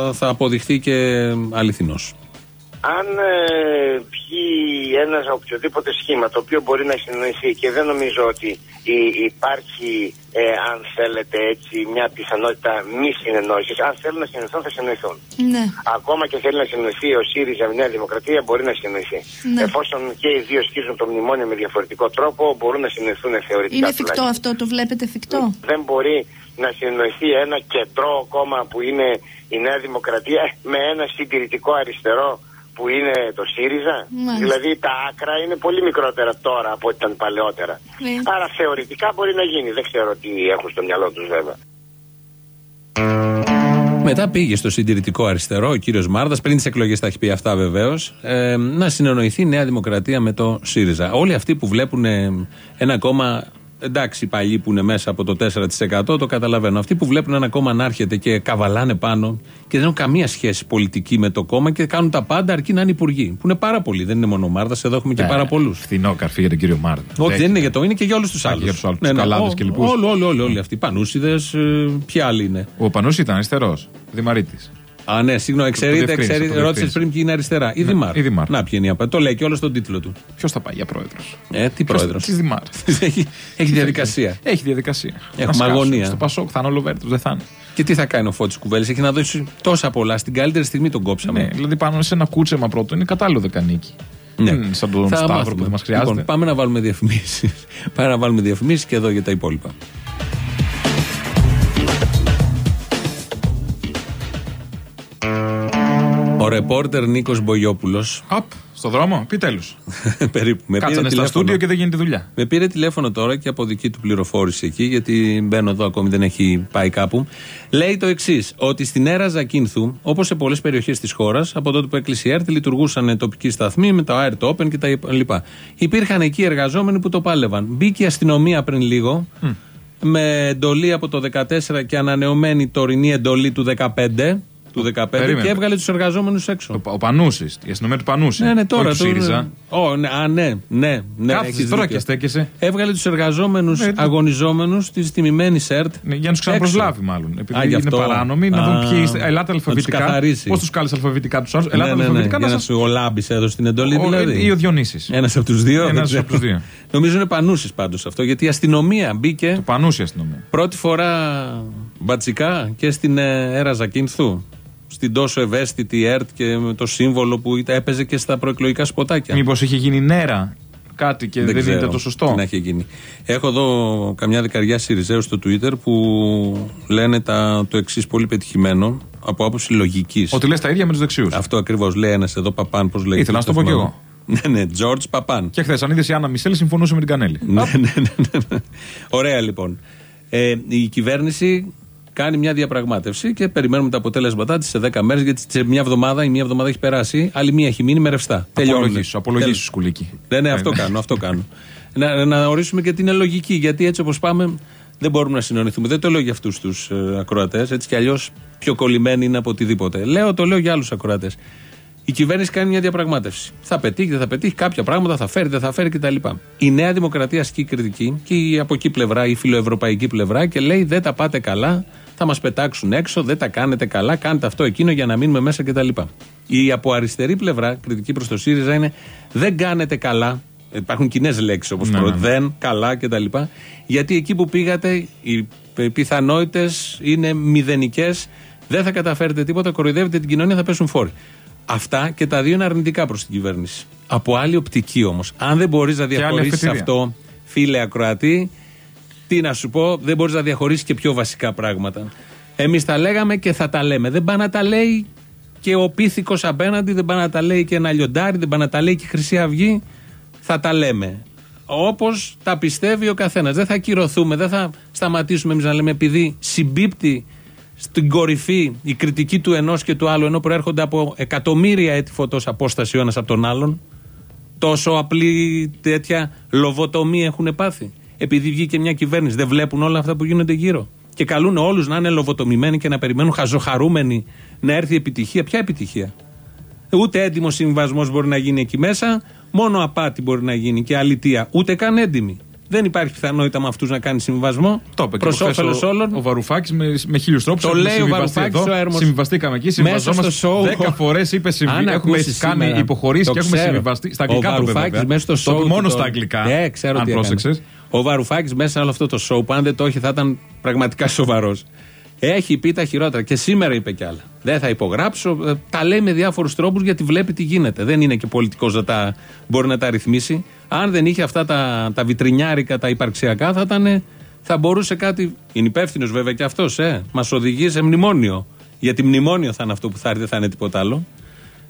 ε, θα αποδειχθεί και αληθινός.
Αν ε, βγει ένας οποιοδήποτε σχήμα το οποίο μπορεί να συνοηθεί και δεν νομίζω ότι η- υπάρχει, ε, αν θέλετε έτσι, μια πιθανότητα μη συνεννόησης. Αν θέλουν να συνοηθούν, θα συνοηθούν.
Ναι.
Ακόμα και θέλει να συνοηθεί ο ΣΥΡΙΖΑ με Νέα Δημοκρατία, μπορεί να συνοηθεί.
Ναι.
Εφόσον και οι δύο σκίζουν το μνημόνιο με διαφορετικό τρόπο, μπορούν να συνοηθούν θεωρητικά.
Είναι εφικτό
τουλάχιστον.
αυτό, το βλέπετε εφικτό;
Δεν μπορεί να συνοηθεί ένα κεντρό κόμμα που είναι η Νέα Δημοκρατία με ένα συντηρητικό αριστερό που είναι το ΣΥΡΙΖΑ.
Μάλιστα.
Δηλαδή τα άκρα είναι πολύ μικρότερα τώρα από ό,τι ήταν παλαιότερα.
Ναι.
Άρα θεωρητικά μπορεί να γίνει. Δεν ξέρω τι έχουν στο μυαλό τους βέβαια.
Μετά πήγε στο συντηρητικό αριστερό ο κύριος Μάρδας, πριν τις εκλογές τα έχει πει αυτά βεβαίως, ε, να συνεννοηθεί η Νέα Δημοκρατία με το ΣΥΡΙΖΑ. Όλοι αυτοί που βλέπουν ε, ένα κόμμα, εντάξει, οι παλιοί που είναι μέσα από το 4% το καταλαβαίνω. Αυτοί που βλέπουν ένα κόμμα να έρχεται και καβαλάνε πάνω και δεν έχουν καμία σχέση πολιτική με το κόμμα και κάνουν τα πάντα αρκεί να είναι υπουργοί. Που είναι πάρα πολλοί. Δεν είναι μόνο ο Μάρδα, εδώ έχουμε και
Ναι,
πάρα πολλούς.
Φθηνό καρφί για τον κύριο Μάρδα.
Όχι, δεν είναι για το είναι και για όλους τους
Α,
άλλους.
για τους άλλους, τους καλάδες και λοιπούς.
Όλοι, όλοι, όλοι, όλοι αυτοί. Πανούσιδες, ποιοι άλλοι είναι.
Ο Πανούσης ήταν αριστερός. Δημαρίτης.
Α, ναι, συγγνώμη,
Το
εξαιρείται,
διευκρίνησα,
εξαιρείται.
το
Ρώτησες
διευκρίνησα.
πριν ποιοι είναι αριστερά. Η
Ναι,
Δημάρ.
η Δημάρ.
Να, ποιοι είναι η απα- Το λέει και όλο στον τίτλο του.
Ποιος θα πάει για πρόεδρος;
Ε, τι πρόεδρος;
Της Δημάρ.
έχει, έχει διαδικασία.
Έχει διαδικασία.
Έχουμε
Να σκάσουν.
αγωνία.
Στο Πασόκ θα είναι ο Λοβέρτο, δεν θα είναι.
Και τι θα κάνει ο Φώτης Κουβέλης, έχει να δώσει τόσα πολλά. Στην καλύτερη στιγμή τον κόψαμε.
Ναι, δηλαδή πάνω σε ένα κούτσεμα πρώτο είναι κατάλληλο δεκανίκη.
Ναι.
Δεν είναι σαν τον
Θα
Σταύρος
μάθουμε.
που δεν μας χρειάζεται.
Λοιπόν, πάμε να βάλουμε διαφημίσεις. πάμε να βάλουμε διαφημίσεις και εδώ για τα υπόλοιπα. Ο ρεπόρτερ Νίκος Μπογιόπουλος.
Απ, στο δρόμο, επιτέλου.
περίπου. Με
Κάτσανε
πήρε
στα
τηλέφωνο.
στούντιο και δεν γίνεται δουλειά.
Με πήρε τηλέφωνο τώρα και από δική του πληροφόρηση εκεί, γιατί μπαίνω εδώ ακόμη δεν έχει πάει κάπου. Λέει το εξής: Ότι στην αίρα Ζακίνθου, όπως σε πολλές περιοχές της χώρας, από τότε που έκλεισε η ΕΡΤ, λειτουργούσαν τοπικοί σταθμοί με το ΑΕΡ, το Open κτλ. Υπήρχαν εκεί εργαζόμενοι που το πάλευαν. Μπήκε η αστυνομία πριν λίγο, με εντολή από το 14 και ανανεωμένη τωρινή εντολή του 15. Του 15
Περίμενε.
και έβγαλε τους εργαζόμενους έξω.
Ο Πανούσης, η αστυνομία του Πανούση.
Ναι, ναι, τώρα.
Όχι του
τώρα-
ΣΥΡΙΖΑ.
Ω, ναι, α, ναι, ναι. ναι
Κάθεσαι
έχεις
τώρα
δίκιο.
και στέκεσαι.
Έβγαλε τους εργαζόμενους
Ναι, το-
αγωνιζόμενους της τιμημένης ΕΡΤ.
Ναι, για να τους ξαναπροσλάβει, μάλλον. Επειδή
Α, γι'
είναι
αυτό.
παράνομοι, να
Α,
δουν ποιοι είστε.
να
Ελάτε
τους
αλφαβητικά.
καθαρίσει.
Πώς τους κάλεσε αλφαβητικά τους άλλους;
Ναι,
Ελάτε
ναι, ναι,
αλφαβητικά
για
να
να
σα.
σου ο Λάμπη έδωσε την εντολή,
Ο-
δηλαδή.
ή ο Διονύσης.
Ένας από τους δύο.
Ένας
δεν ξέρω.
από τους δύο.
Νομίζω είναι πανούσης πάντως αυτό. Γιατί η αστυνομία μπήκε. Το
πανούση αστυνομία.
Πρώτη φορά μπατσικά και στην ε, αίρα Ζακίνθου. Στην τόσο ευαίσθητη ΕΡΤ και με το σύμβολο που ήταν- έπαιζε και στα προεκλογικά σποτάκια.
Μήπως είχε γίνει νέρα κάτι και δεν,
ξέρω
είναι το σωστό;
τι Να έχει γίνει. Έχω εδώ καμιά δεκαριά Σιριζέους στο Twitter που λένε τα, το εξής πολύ πετυχημένο από άποψη λογικής.
Ότι λες τα ίδια με τους δεξιούς.
Αυτό ακριβώς λέει ένας εδώ, Παπάν, πώς λέγεται.
Ήθελα να σου το πω κι εγώ.
Ναι, ναι, George Παπάν.
Και χθες, αν είδες η Άννα Μισελ, συμφωνούσε με την Κανέλη.
Ναι, ναι, ναι, ναι. Ωραία λοιπόν. Ε, η κυβέρνηση κάνει μια διαπραγμάτευση και περιμένουμε τα αποτέλεσματά της σε 10 μέρες. Γιατί σε μια εβδομάδα, η μία εβδομάδα έχει περάσει, άλλη μία έχει μείνει με ρευστά. Τελειώνουν.
Απολογήσου, απολογήσου,
Τέλος.
σκουλίκι.
Ναι, ναι, αυτό κάνω, αυτό κάνω. να, να ορίσουμε και τι είναι λογική. Γιατί έτσι όπως πάμε, δεν μπορούμε να συνονιθούμε. Δεν το λέω για αυτούς τους ε, ακροατές. Έτσι κι αλλιώς πιο κολλημένοι είναι από οτιδήποτε. Λέω, το λέω για άλλους ακροατές. Η κυβέρνηση κάνει μια διαπραγμάτευση. Θα πετύχει, δεν θα πετύχει, κάποια πράγματα θα φέρει, δεν θα φέρει κτλ. Η Νέα Δημοκρατία ασκεί κριτική και η από εκεί πλευρά, η φιλοευρωπαϊκή πλευρά και λέει δεν τα πάτε καλά, θα μας πετάξουν έξω, δεν τα κάνετε καλά, κάντε αυτό εκείνο για να μείνουμε μέσα κτλ. Η από αριστερή πλευρά, κριτική προς το ΣΥΡΙΖΑ είναι δεν κάνετε καλά. Υπάρχουν κοινές λέξεις όπως
Ναι, ναι, ναι.
δεν, καλά κτλ. Γιατί εκεί που πήγατε οι πιθανότητες είναι μηδενικές, δεν θα καταφέρετε τίποτα, κοροϊδεύετε την κοινωνία, θα πέσουν φόροι. Αυτά και τα δύο είναι αρνητικά προς την κυβέρνηση. Από άλλη οπτική όμως. Αν δεν μπορείς να
άλλη
διαχωρίσεις
αφετηρία.
αυτό, φίλε Ακροατή, τι να σου πω, δεν μπορείς να διαχωρίσεις και πιο βασικά πράγματα. Εμείς τα λέγαμε και θα τα λέμε. Δεν πάει να τα λέει και ο πίθηκος απέναντι, δεν πάει να τα λέει και ένα λιοντάρι, δεν πάει να τα λέει και η Χρυσή Αυγή. Θα τα λέμε. Όπως τα πιστεύει ο καθένας. Δεν θα ακυρωθούμε, δεν θα σταματήσουμε εμείς να λέμε επειδή συμπίπτει στην κορυφή η κριτική του ενός και του άλλου, ενώ προέρχονται από εκατομμύρια έτη φωτός απόσταση ο ένας από τον άλλον. Τόσο απλή τέτοια λοβοτομή έχουν πάθει. Επειδή βγήκε μια κυβέρνηση, δεν βλέπουν όλα αυτά που γίνονται γύρω. Και καλούν όλους να είναι λοβοτομημένοι και να περιμένουν χαζοχαρούμενοι να έρθει η επιτυχία. Ποια επιτυχία; Ούτε έντιμος συμβασμός μπορεί να γίνει εκεί μέσα, μόνο απάτη μπορεί να γίνει και αλητία. Ούτε καν έντιμη. Δεν υπάρχει πιθανότητα με αυτούς να κάνει συμβασμό
Το είπε και
προς
προχθές
όφελος
ο-
όλων.
Ο Βαρουφάκης με, με χίλιους τρόπους.
Το λέει ο Βαρουφάκης ο Έρμος.
Συμβιβαστήκαμε εκεί,
Μέσα
συμβιβαζόμαστε.
στο show.
Δέκα φορές είπε συμβι...
Αν
Έχουμε
ακούσεις
κάνει
σήμερα,
υποχωρήσεις
το
και έχουμε
ξέρω.
συμβιβαστεί. Στα
Ο
αγγλικά το είπε,
Βαρουφάκης
βέβαια.
μέσα στο
Το
show
είπε μόνο
του
στα
τώρα.
αγγλικά.
Ε, ξέρω
αν
τι έκανε.
πρόσεξες.
Ο Βαρουφάκης μέσα σε όλο αυτό το show που αν δεν το είχε θα ήταν πραγματικά σοβαρός. Έχει πει τα χειρότερα και σήμερα είπε κι άλλα. Δεν θα υπογράψω. ε, Τα λέει με διάφορους τρόπους γιατί βλέπει τι γίνεται. Δεν είναι και πολιτικός να τα μπορεί να τα ρυθμίσει. Αν δεν είχε αυτά τα, τα βιτρινιάρικα, τα υπαρξιακά, θα, ήταν, θα μπορούσε κάτι. Είναι υπεύθυνος βέβαια και αυτός, ε. Μας οδηγεί σε μνημόνιο. Γιατί μνημόνιο θα είναι αυτό που θα έρθει, δεν θα είναι τίποτα άλλο.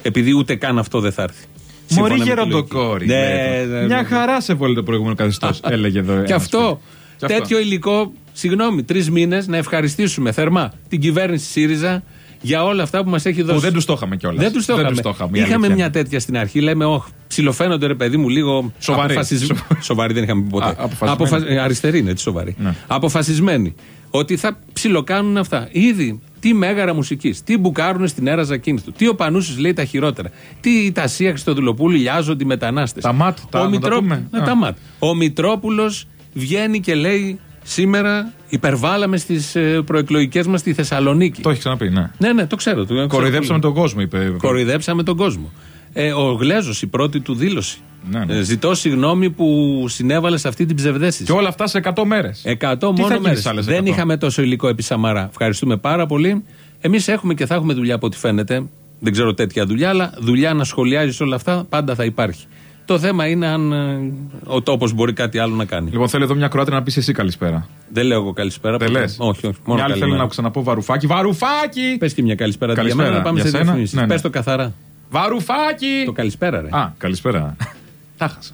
Επειδή ούτε καν αυτό δεν θα έρθει.
Μωρή
Σύμφωνα με τη
γεροντοκόρη.
λογική.
λέει.
Ναι, ναι,
Μια
ναι.
χαρά σε βόλει το προηγούμενο καθεστώς. Έλεγε εδώ.
Και
ένας
αυτό,
φίλος. Και αυτό.
τέτοιο υλικό, συγγνώμη, τρεις μήνες να ευχαριστήσουμε θερμά την κυβέρνηση ΣΥΡΙΖΑ για όλα αυτά που μας έχει δώσει.
Που δεν τους το είχαμε κιόλας.
Δεν τους το είχαμε. Είχαμε μια τέτοια στην αρχή. Λέμε, Όχι, ψιλοφαίνονται ρε παιδί μου λίγο.
Σοβαροί.
αποφασισ- Σοβαροί δεν είχαμε πει ποτέ.
Α, αποφασισμένοι.
Αποφα- ε, Αριστεροί είναι, τι σοβαροί.
Ναι.
Αποφασισμένοι. Ότι θα ψιλοκάνουν αυτά. Ήδη τι μέγαρα μουσικής, τι μπουκάρουν στην αίρα Ζακίνθου, τι ο Πανούσης λέει τα χειρότερα, τι η Τασία Χριστοδουλοπούλου λιάζονται οι μετανάστες.
Τα ματ, τα- να τα πούμε.
Ναι,
Α.
τα ματ. Ο Μητρόπουλος βγαίνει και λέει σήμερα υπερβάλαμε στις προεκλογικές μας στη Θεσσαλονίκη.
Το έχει ξαναπεί, ναι.
Ναι, ναι, το ξέρω. Το ξέρω
Κοροϊδέψαμε
πολύ.
τον κόσμο, είπε.
Κοροϊδέψαμε τον κόσμο. Ε, ο Γλέζος, η πρώτη του δήλωση.
Ναι, ναι.
Ε, ζητώ συγγνώμη που συνέβαλε σε αυτή την ψευδέστηση.
Και όλα αυτά σε 100 μέρες.
100
Τι θα
μόνο
γίνει
μέρες.
στις άλλες
Δεν
100?
είχαμε τόσο υλικό επί Σαμαρά. Ευχαριστούμε πάρα πολύ. Εμείς έχουμε και θα έχουμε δουλειά από ό,τι φαίνεται. Δεν ξέρω τέτοια δουλειά, αλλά δουλειά να σχολιάζεις όλα αυτά πάντα θα υπάρχει. Το θέμα είναι αν ε, ο τόπος μπορεί κάτι άλλο να κάνει.
Λοιπόν, θέλω εδώ μια Κροάτρια να πει εσύ καλησπέρα.
Δεν λέω εγώ καλησπέρα.
Δεν
ποτέ.
λες.
Όχι, όχι.
Μια άλλη θέλω
καλημέρα.
να ξαναπώ βαρουφάκι. Βαρουφάκι!
Πες και μια καλησπέρα. Για
Καλησπέρα.
μένα να πάμε
Για
σε
σένα;
διαφημίσεις.
Ναι, ναι.
Πες το καθαρά.
Βαρουφάκι!
Το καλησπέρα, ρε.
Α, καλησπέρα. Τα χάσα.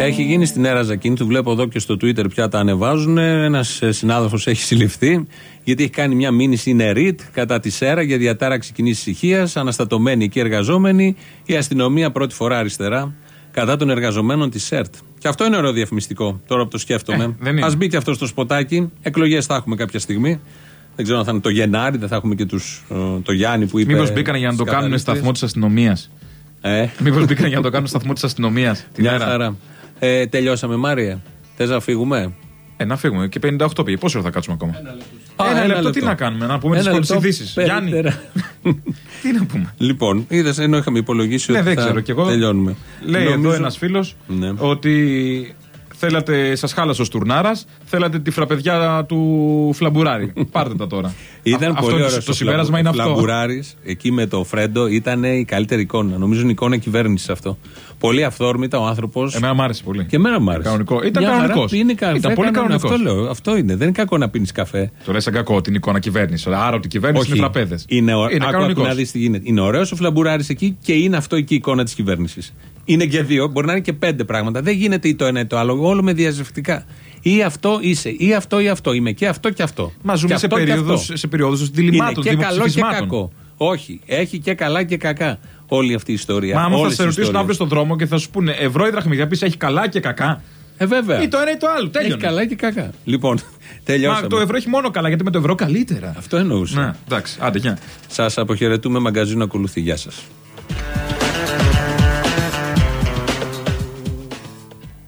Έχει γίνει στην Έρα Ζακίνη, του βλέπω εδώ και στο Twitter πια τα ανεβάζουν. Ένας συνάδελφος έχει συλληφθεί γιατί έχει κάνει μια μήνυση νερίτ κατά της ΣΕΡΑ για διατάραξη κοινή ησυχία, αναστατωμένοι εκεί εργαζόμενοι, η αστυνομία πρώτη φορά αριστερά κατά των εργαζομένων της ΣΕΡΤ. Και αυτό είναι ωραίο διαφημιστικό, τώρα που το σκέφτομαι.
Ε, δεν είναι.
Α μπει και αυτός στο σποτάκι. Εκλογές θα έχουμε κάποια στιγμή. Δεν ξέρω αν θα είναι το Γενάρη, δεν θα έχουμε και τους, ε, το Γιάννη που είπε.
Μήπως μπήκαν για να το
στις
κάνουν
καταρρύθμιες.
σταθμό της αστυνομίας;
Ε;
Μήπως μπήκαν για να το κάνουν σταθμό της αστυνομίας.
Μια χαρά. Ε, τελειώσαμε, Μάρια. Θες να φύγουμε;
Ε, να φύγουμε. Και 58 πήγε. Πόσο ώρα θα κάτσουμε ακόμα;
Α,
ένα,
ένα
λεπτό, τι
λεπτό.
να κάνουμε, να πούμε τι
Ένα
πρώτε
λεπτό
ειδήσει. Γιάννη,
περιττέρα.
τι να πούμε.
Λοιπόν, είδες ενώ είχαμε υπολογίσει
Ναι,
ότι
δεν
θα
ξέρω κι εγώ.
τελειώνουμε.
Λέει
Νομίζω-
εδώ ένας φίλος
Ναι.
ότι θέλατε, σας χάλασε ο Στουρνάρας, θέλατε τη φραπεδιά του Φλαμπουράρη. Πάρτε τα τώρα.
Ήταν
Α-
πολύ
αυτό
ωραίος.
το συμπέρασμα είναι αυτό.
Φλαμπουράρη, εκεί με το Φρέντο, ήταν η καλύτερη εικόνα. Νομίζω είναι η εικόνα κυβέρνησης αυτό. Πολύ αυθόρμητα ο άνθρωπος.
Εμένα μου άρεσε πολύ.
Και εμένα μου άρεσε.
Κανονικό. Ήταν
Μια χαρά,
κανονικός.
πίνει καφέ,
Ήταν πολύ
κανονικό.
κανονικός.
Αυτό λέω. Αυτό είναι. Δεν είναι κακό να πίνεις καφέ.
Το λες σαν κακό την εικόνα κυβέρνησης. Άρα ότι η κυβέρνηση είναι φραπέδε.
Είναι, ο...
είναι
άκου,
κανονικός.
άκου να δεις τι γίνεται. Είναι ωραίο ο Φλαμπουράρη εκεί και είναι αυτό εκεί η εικόνα της κυβέρνησης. Είναι και δύο, μπορεί να είναι και πέντε πράγματα. Δεν γίνεται ή το ένα ή το άλλο, όλο με διαζευτικά. Ή αυτό είσαι, ή αυτό ή αυτό. Είμαι και αυτό και αυτό.
Μα ζούμε
Και
σε
αυτό και
περίοδους-
αυτό.
σε περιόδους διλημμάτων,
Είναι και καλό και
δημοψηφισμάτων.
κακό. Όχι, έχει και καλά και κακά όλη αυτή η ιστορία.
Μα άμα θα
Όλες
σε
οι
ρωτήσουν
ιστορίες.
αύριο στον δρόμο και θα σου πούνε ευρώ ή δραχμή, θα πεις έχει καλά και κακά.
Ε, βέβαια.
Ή το ένα ή το άλλο.
Έχει
Τέλειωνε.
καλά και κακά. Λοιπόν, τελειώσαμε.
Μα το ευρώ έχει μόνο καλά, γιατί με το ευρώ καλύτερα.
Αυτό εννοούσα.
Ναι, εντάξει, άντε, γεια.
Σας αποχαιρετούμε, μαγκαζίνο ακολουθεί. Γεια σας.